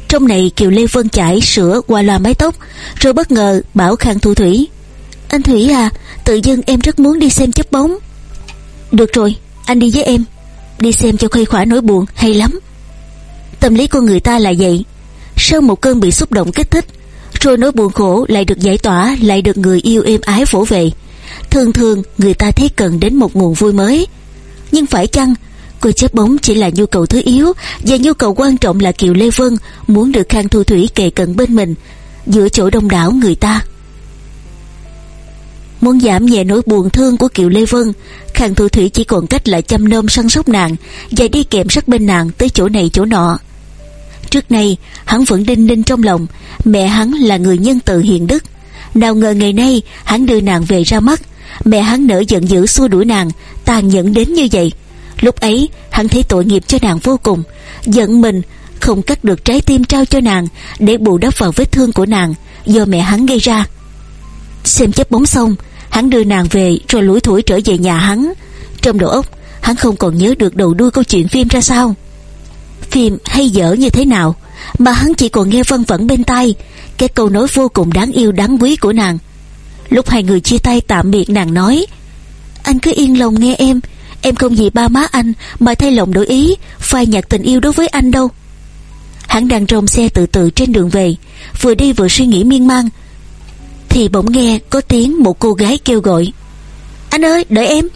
Trong này Kiều Lê Vân chải sữa qua loa mái tóc, Rồi bất ngờ bảo Khang Thu Thủy, Anh Thủy à Tự dưng em rất muốn đi xem chấp bóng. Được rồi. Anh đi với em. Đi xem cho khuây khỏa nỗi buồn, hay lắm. Tâm lý con người ta là vậy. Sau một cơn bị xúc động kích thích, Rồi nỗi buồn khổ lại được giải tỏa, Lại được người yêu êm ái vỗ về. Thường thường, người ta thấy cần đến một nguồn vui mới. Nhưng phải chăng, Cô chép bóng chỉ là nhu cầu thứ yếu, Và nhu cầu quan trọng là Kiều Lê Vân Muốn được Khang Thu Thủy kề cận bên mình, Giữa chỗ đông đảo người ta? Muốn giảm nhẹ nỗi buồn thương của Kiều Lê Vân, Khang Thu Thủy chỉ còn cách là chăm nom săn sóc nàng Và đi kèm sát bên nàng tới chỗ này chỗ nọ. Trước nay, hắn vẫn đinh ninh trong lòng, Mẹ hắn là người nhân từ hiền đức. Nào ngờ ngày nay, hắn đưa nàng về ra mắt, Mẹ hắn nở giận dữ xua đuổi nàng, Tàn nhẫn đến như vậy. Lúc ấy, hắn thấy tội nghiệp cho nàng vô cùng, Giận mình, không cắt được trái tim trao cho nàng Để bù đắp vào vết thương của nàng Do mẹ hắn gây ra. Xem chấp bóng xong Hắn đưa nàng về, rồi lủi thủi trở về nhà hắn. Trong đầu óc, Hắn không còn nhớ được đầu đuôi câu chuyện phim ra sao. Phim hay dở như thế nào, Mà hắn chỉ còn nghe vân vẩn bên tai. Cái câu nói vô cùng đáng yêu, đáng quý của nàng. Lúc hai người chia tay tạm biệt, nàng nói, Anh cứ yên lòng nghe em. Em không vì ba má anh Mà thay lòng đổi ý, Phai nhạt tình yêu đối với anh đâu. Hắn đang trong xe từ từ trên đường về, Vừa đi vừa suy nghĩ miên man. Thì bỗng nghe có tiếng một cô gái kêu gọi. Anh ơi, đợi em.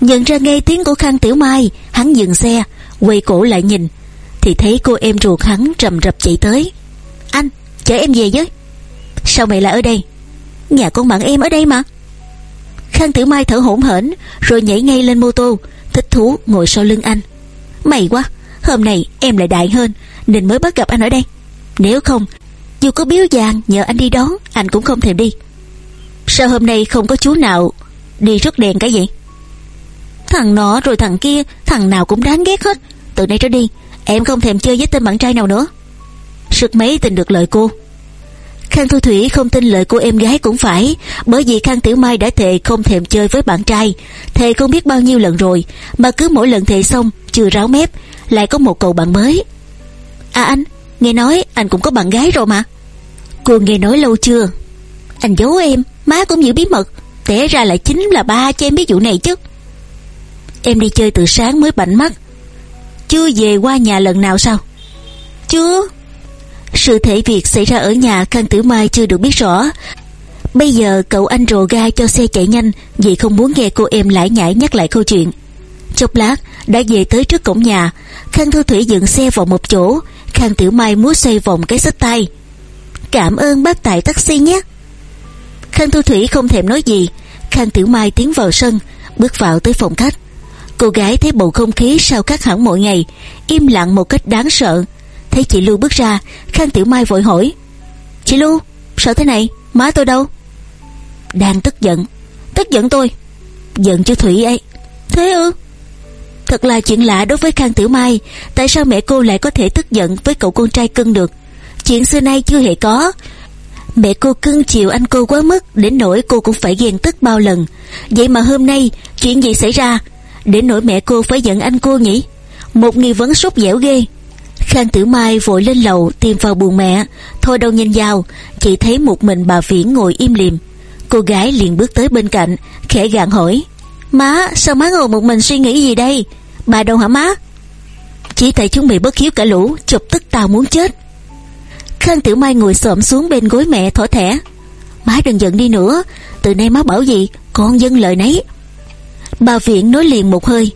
Nhận ra nghe tiếng của Khang Tiểu Mai, Hắn dừng xe, Quay cổ lại nhìn. Thì thấy cô em ruột hắn rầm rập chạy tới. Anh, chở em về với. Sao mày lại ở đây? Nhà con bạn em ở đây mà. Khang Tiểu Mai thở hổn hển, Rồi nhảy ngay lên mô tô, Thích thú ngồi sau lưng anh. May quá, Hôm nay em lại đại hơn, Nên mới bắt gặp anh ở đây. Nếu không dù có biếu vàng, nhờ anh đi đón, Anh cũng không thèm đi. Sao hôm nay không có chú nào Đi rước đèn cái gì Thằng nọ rồi thằng kia, Thằng nào cũng đáng ghét hết. Từ nay trở đi, Em không thèm chơi với tên bạn trai nào nữa. Sực mấy tin được lời cô. Khang Thu Thủy không tin lời của em gái cũng phải, Bởi vì Khang Tiểu Mai đã thề không thèm chơi với bạn trai. Thề không biết bao nhiêu lần rồi, Mà cứ mỗi lần thề xong, Chưa ráo mép, Lại có một cậu bạn mới. À anh Nghe nói anh cũng có bạn gái rồi mà. Cô nghe nói lâu chưa? Anh giấu em, Má cũng giữ bí mật Tẻ ra lại chính là ba cho em biết vụ này chứ. Em đi chơi từ sáng mới bảnh mắt. Chưa về qua nhà lần nào sao? Chưa. Sự thể việc xảy ra ở nhà Khang Tử Mai chưa được biết rõ. Bây giờ cậu anh rồ ga cho xe chạy nhanh, Vì không muốn nghe cô em lải nhải nhắc lại câu chuyện. Chốc lát, đã về tới trước cổng nhà, Khang Thu Thủy dựng xe vào một chỗ Khang Tiểu Mai múa xoay vòng cái xích tay. Cảm ơn bác tài taxi nhé. Khang Thu Thủy không thèm nói gì. Khang Tiểu Mai tiến vào sân, Bước vào tới phòng khách. Cô gái thấy bầu không khí sao khác hẳn mỗi ngày, Im lặng một cách đáng sợ. Thấy chị Lưu bước ra, Khang Tiểu Mai vội hỏi, Chị Lưu sao thế này? Má tôi đâu? Đang tức giận Tức giận tôi. Giận cho Thủy ấy. Thế ư? Thật là chuyện lạ đối với Khang Tiểu Mai. Tại sao mẹ cô lại có thể tức giận với cậu con trai cưng được? Chuyện xưa nay chưa hề có. Mẹ cô cưng chiều anh cô quá mức, Đến nỗi cô cũng phải ghen tức bao lần. Vậy mà hôm nay, Chuyện gì xảy ra? Đến nỗi mẹ cô phải giận anh cô nhỉ? Một nghi vấn sốt dẻo ghê. Khang Tử Mai vội lên lầu tìm vào buồn mẹ. Thôi đâu nhìn vào, Chỉ thấy một mình bà Viễn ngồi im liềm. Cô gái liền bước tới bên cạnh, Khẽ gạn hỏi. Má, sao má ngồi một mình suy nghĩ gì đây? Bà đâu hả má? Chỉ tại chúng bị bất hiếu cả lũ, Chụp tức tao muốn chết. Khang Tử Mai ngồi xổm xuống bên gối mẹ thỏ thẻ. Má đừng giận đi nữa, Từ nay má bảo gì, Con dân lời nấy. Bà Viện nói liền một hơi.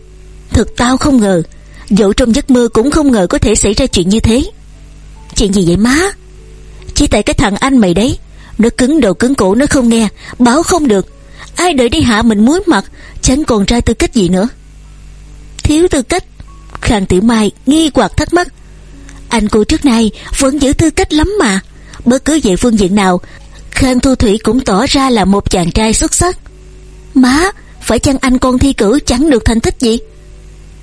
Thực tao không ngờ, Dẫu trong giấc mơ cũng không ngờ có thể xảy ra chuyện như thế. Chuyện gì vậy má? Chỉ tại cái thằng anh mày đấy. Nó cứng đầu cứng cổ, nó không nghe, Báo không được. Ai đợi đi hạ mình muối mặt Chẳng còn ra tư cách gì nữa? Thiếu tư cách. Khang Tiểu Mai nghi hoặc thắc mắc. Anh cô trước nay vẫn giữ tư cách lắm mà. Bất cứ về phương diện nào, Khang Thu Thủy cũng tỏ ra là một chàng trai xuất sắc. Má, Phải chăng anh con thi cử chẳng được thành tích gì?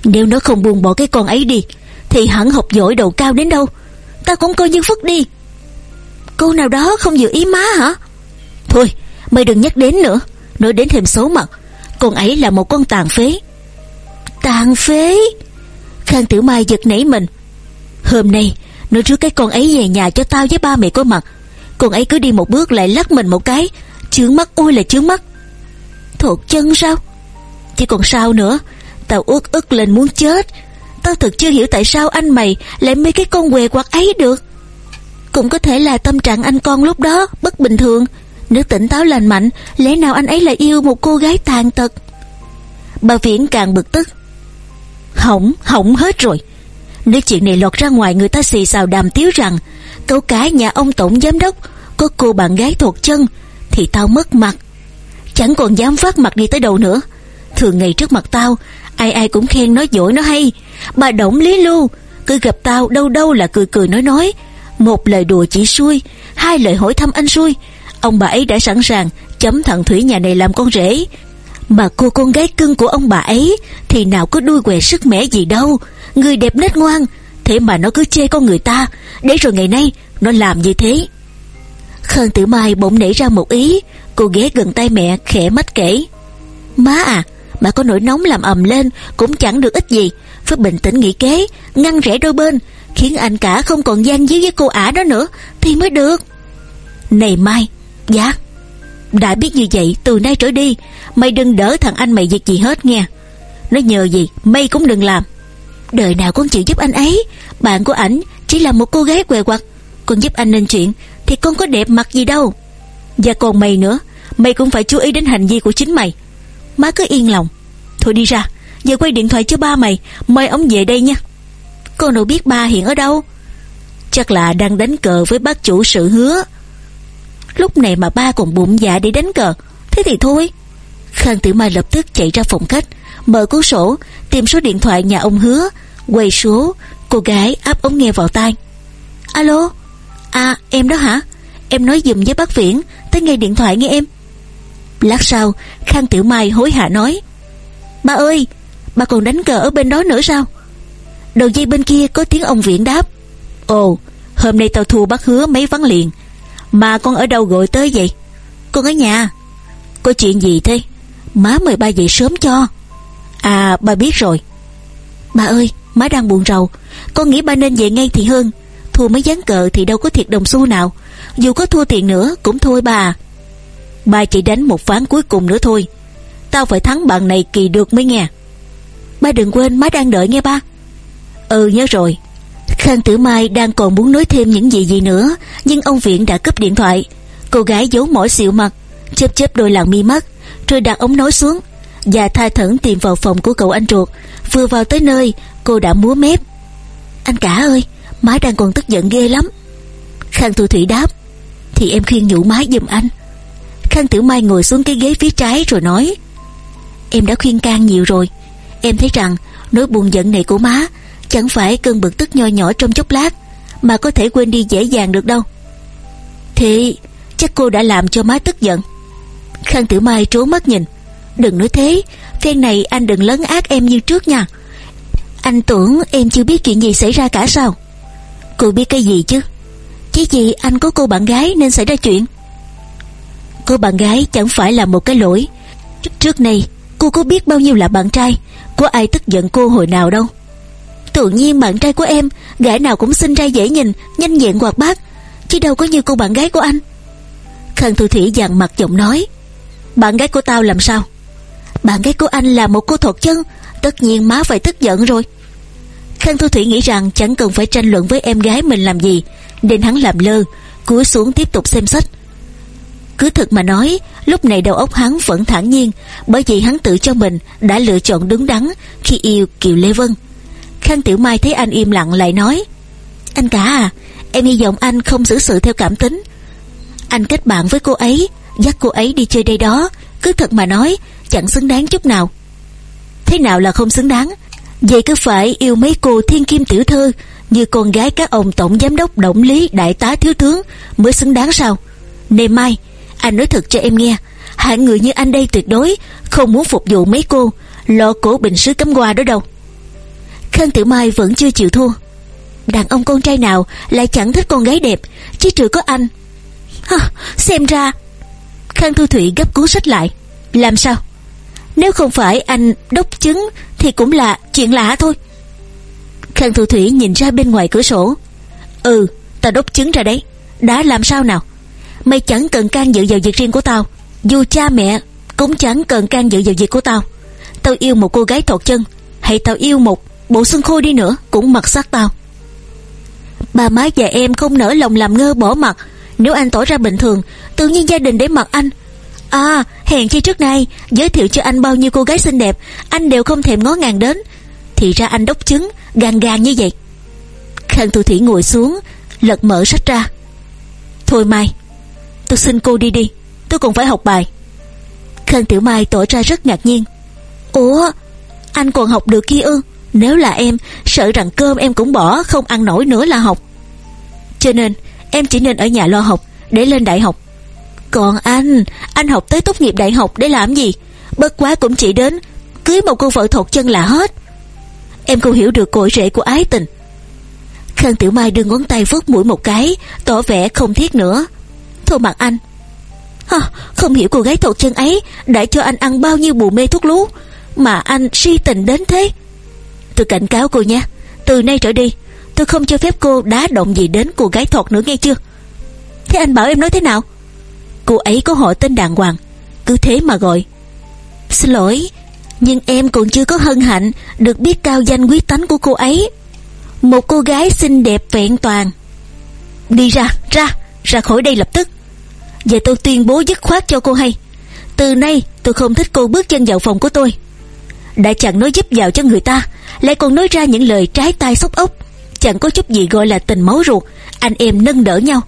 Nếu nó không buông bỏ cái con ấy đi, Thì hẳn học giỏi đầu cao đến đâu? Ta cũng coi như phất đi. Cô nào đó không dự ý má hả? Thôi, mày đừng nhắc đến nữa. Nói đến thêm xấu mặt con ấy là một con tàn phế. Tàn phế? Khang Tiểu Mai giật nảy mình. Hôm nay, Nó rước cái con ấy về nhà cho tao với ba mẹ có mặt. Con ấy cứ đi một bước lại lắc mình một cái. Chướng mắt, ôi là chướng mắt. Thuộc chân sao? Chỉ còn sao nữa? Tao ước ức lên muốn chết. Tao thực chưa hiểu tại sao anh mày Lại mê cái con què quạt ấy được. Cũng có thể là tâm trạng anh con lúc đó Bất bình thường. Nếu tỉnh táo lành mạnh Lẽ nào anh ấy lại yêu một cô gái tàn tật? Bà Viễn càng bực tức. Hỏng, hỏng hết rồi. Nếu chuyện này lọt ra ngoài người ta xì xào đàm tiếu rằng Cậu cả nhà ông tổng giám đốc Có cô bạn gái thuộc chân Thì tao mất mặt. Chẳng còn dám phát mặt đi tới đâu nữa. Thường ngày trước mặt tao Ai ai cũng khen nói dỗi nó hay. Bà Động Lý Lưu Cứ gặp tao đâu đâu là cười cười nói nói. Một lời đùa chỉ xui Hai lời hỏi thăm anh xui Ông bà ấy đã sẵn sàng chấm thằng Thủy nhà này làm con rể. Mà cô con gái cưng của ông bà ấy Thì nào có đuôi què sức mẻ gì đâu. Người đẹp nết ngoan, Thế mà nó cứ chê con người ta. Để rồi ngày nay nó làm như thế. Khương Tử Mai bỗng nảy ra một ý. Cô ghé gần tay mẹ, khẽ mách kể. Má à Bà có nổi nóng làm ầm lên Cũng chẳng được ích gì. Phải bình tĩnh nghĩ kế, Ngăn rẽ đôi bên, Khiến anh cả không còn gian díu với cô ả đó nữa, Thì mới được. Này Mai Dạ. Đã biết như vậy, từ nay trở đi, Mày đừng đỡ thằng anh mày việc gì hết nghe. Nó nhờ gì, mày cũng đừng làm. Đời nào con chịu giúp anh ấy. Bạn của ảnh chỉ là một cô gái què quặt. Con giúp anh nên chuyện Thì con có đẹp mặt gì đâu. Và còn mày nữa, Mày cũng phải chú ý đến hành vi của chính mày. Má cứ yên lòng. Thôi đi ra, Giờ quay điện thoại cho ba mày, Mời ông về đây nha. Con đâu biết ba hiện ở đâu. Chắc là đang đánh cờ với bác chủ sự hứa. Lúc này mà ba còn bụng dạ để đánh cờ. Thế thì thôi. Khang Tử Mai lập tức chạy ra phòng khách, Mở cuốn sổ, Tìm số điện thoại nhà ông hứa, Quay số. Cô gái áp ống nghe vào tai. Alo? À em đó hả? Em nói dùm với bác Viễn, Tới nghe điện thoại nghe em. Lát sau, Khang Tiểu Mai hối hả nói. Ba ơi, Ba còn đánh cờ ở bên đó nữa sao? Đầu dây bên kia có tiếng ông Viễn đáp. Ồ, Hôm nay tao thua bác hứa mấy vắng liền. Mà con ở đâu gọi tới vậy? Con ở nhà. Có chuyện gì thế? Má mời ba dậy sớm cho. À ba biết rồi. Ba ơi, má đang buồn rầu. Con nghĩ ba nên về ngay thì hơn. Thua mấy gián cờ thì đâu có thiệt đồng xu nào. Dù có thua tiền nữa, cũng thôi bà. Ba chỉ đánh một ván cuối cùng nữa thôi. Tao phải thắng bạn này kỳ được mới nghe. Ba đừng quên, má đang đợi nghe ba. Ừ nhớ rồi. Khang Tử Mai đang còn muốn nói thêm những gì gì nữa, Nhưng ông Viện đã cúp điện thoại. Cô gái giấu mỏi xịu mặt, Chớp chớp đôi làng mi mắt, Rồi đặt ống nói xuống. Và tha thẩn tìm vào phòng của cậu anh ruột. Vừa vào tới nơi, Cô đã múa mép. Anh cả ơi, Má đang còn tức giận ghê lắm. Khang Thu Thủy đáp, Thì em khuyên nhủ má giùm anh. Khang Tử Mai ngồi xuống cái ghế phía trái rồi nói, Em đã khuyên can nhiều rồi. Em thấy rằng, nỗi buồn giận này của má Chẳng phải cơn bực tức nho nhỏ trong chốc lát, Mà có thể quên đi dễ dàng được đâu. Thì chắc cô đã làm cho má tức giận. Khang tử Mai trố mắt nhìn. Đừng nói thế, Phen này anh đừng lấn ác em như trước nha. Anh tưởng em chưa biết chuyện gì xảy ra cả sao? Cô biết cái gì chứ? Chỉ vì anh có cô bạn gái nên xảy ra chuyện. Cô bạn gái chẳng phải là một cái lỗi. Trước này cô có biết bao nhiêu là bạn trai, Có ai tức giận cô hồi nào đâu. Tự nhiên bạn trai của em Gái nào cũng xinh ra dễ nhìn, Nhanh nhẹn hoạt bát, Chứ đâu có như cô bạn gái của anh. Khang Thu Thủy dằn mặt giọng nói, Bạn gái của tao làm sao? Bạn gái của anh là một cô thuật chân, Tất nhiên má phải tức giận rồi. Khang Thu Thủy nghĩ rằng chẳng cần phải tranh luận với em gái mình làm gì, Nên hắn làm lơ, Cúi xuống tiếp tục xem sách. Cứ thật mà nói, Lúc này đầu óc hắn vẫn thản nhiên, Bởi vì hắn tự cho mình đã lựa chọn đúng đắn Khi yêu Kiều Lê Vân. Khang Tiểu Mai thấy anh im lặng lại nói, Anh cả à Em hy vọng anh không xử sự theo cảm tính. Anh kết bạn với cô ấy, Dắt cô ấy đi chơi đây đó, Cứ thật mà nói, Chẳng xứng đáng chút nào. Thế nào là không xứng đáng? Vậy cứ phải yêu mấy cô thiên kim tiểu thư, Như con gái các ông tổng giám đốc Động lý, đại tá, thiếu tướng Mới xứng đáng sao? Nề mai, anh nói thật cho em nghe, Hạng người như anh đây tuyệt đối Không muốn phục vụ mấy cô, lo cổ bình sứ cắm qua đó đâu. Khang Tử Mai vẫn chưa chịu thua. Đàn ông con trai nào Lại chẳng thích con gái đẹp Chứ trừ có anh. Hơ, Xem ra. Khang Thu Thủy gấp cuốn sách lại. Làm sao? Nếu không phải anh đốc chứng Thì cũng là chuyện lạ thôi. Khang Thu Thủy nhìn ra bên ngoài cửa sổ. Ừ Tao đốc chứng ra đấy. Đã làm sao nào? Mày chẳng cần can dự vào việc riêng của tao. Dù cha mẹ cũng chẳng cần can dự vào việc của tao. Tao yêu một cô gái thọt chân. Hay tao yêu một bộ xương khô đi nữa, Cũng mặc xác tao. Bà má và em không nỡ lòng làm ngơ bỏ mặt. Nếu anh tỏ ra bình thường, Tự nhiên gia đình để mặc anh. À hèn chi trước nay, Giới thiệu cho anh bao nhiêu cô gái xinh đẹp, Anh đều không thèm ngó ngàng đến. Thì ra anh đốc chứng gàng gàng như vậy. Khang Thu Thủy ngồi xuống, Lật mở sách ra. Thôi Mai, Tôi xin cô đi đi, Tôi còn phải học bài. Khang Tiểu Mai tỏ ra rất ngạc nhiên. Ủa, Anh còn học được kia ư? Nếu là em Sợ rằng cơm em cũng bỏ Không ăn nổi nữa là học. Cho nên em chỉ nên ở nhà lo học Để lên đại học. Còn anh Anh học tới tốt nghiệp đại học để làm gì? Bất quá cũng chỉ đến Cưới một cô vợ thột chân là hết. Em không hiểu được cội rễ của ái tình. Khang Tiểu Mai đưa ngón tay vuốt mũi một cái Tỏ vẻ không thiết nữa. Thôi mặt anh. À, Không hiểu cô gái thột chân ấy Đã cho anh ăn bao nhiêu bù mê thuốc lú Mà anh si tình đến thế. Tôi cảnh cáo cô nhé. Từ nay trở đi Tôi không cho phép cô đá động gì đến cô gái thọt nữa nghe chưa? Thế anh bảo em nói thế nào? Cô ấy có họ tên đàng hoàng Cứ thế mà gọi. Xin lỗi Nhưng em còn chưa có hân hạnh Được biết cao danh quý tánh của cô ấy. Một cô gái xinh đẹp vẹn toàn. Đi ra, ra, ra khỏi đây lập tức. Và tôi tuyên bố dứt khoát cho cô hay. Từ nay tôi không thích cô bước chân vào phòng của tôi. Đã chẳng nói giúp vào cho người ta, Lại còn nói ra những lời trái tai xốc ốc. Chẳng có chút gì gọi là tình máu ruột, Anh em nâng đỡ nhau.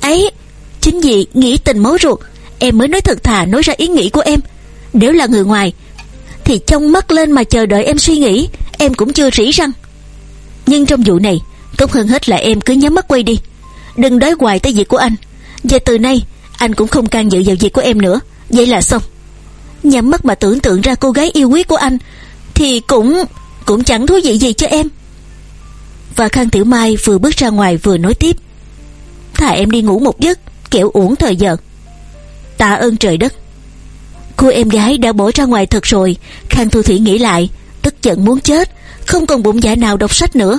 Ấy, Chính vì nghĩ tình máu ruột, Em mới nói thật thà nói ra ý nghĩ của em. Nếu là người ngoài, Thì trông mắt lên mà chờ đợi em suy nghĩ, Em cũng chưa rỉ răng. Nhưng trong vụ này, Tốt hơn hết là em cứ nhắm mắt quay đi. Đừng đói hoài tới việc của anh. Và từ nay, anh cũng không can dự vào việc của em nữa. Vậy là xong. Nhắm mắt mà tưởng tượng ra cô gái yêu quý của anh, Thì cũng Cũng chẳng thú vị gì cho em. Và Khang Tiểu Mai vừa bước ra ngoài vừa nói tiếp. Thà em đi ngủ một giấc kẻo uổng thời giờ. Tạ ơn trời đất. Cô em gái đã bỏ ra ngoài thật rồi. Khang Thu Thủy nghĩ lại, Tức giận muốn chết, Không còn bụng dạ nào đọc sách nữa.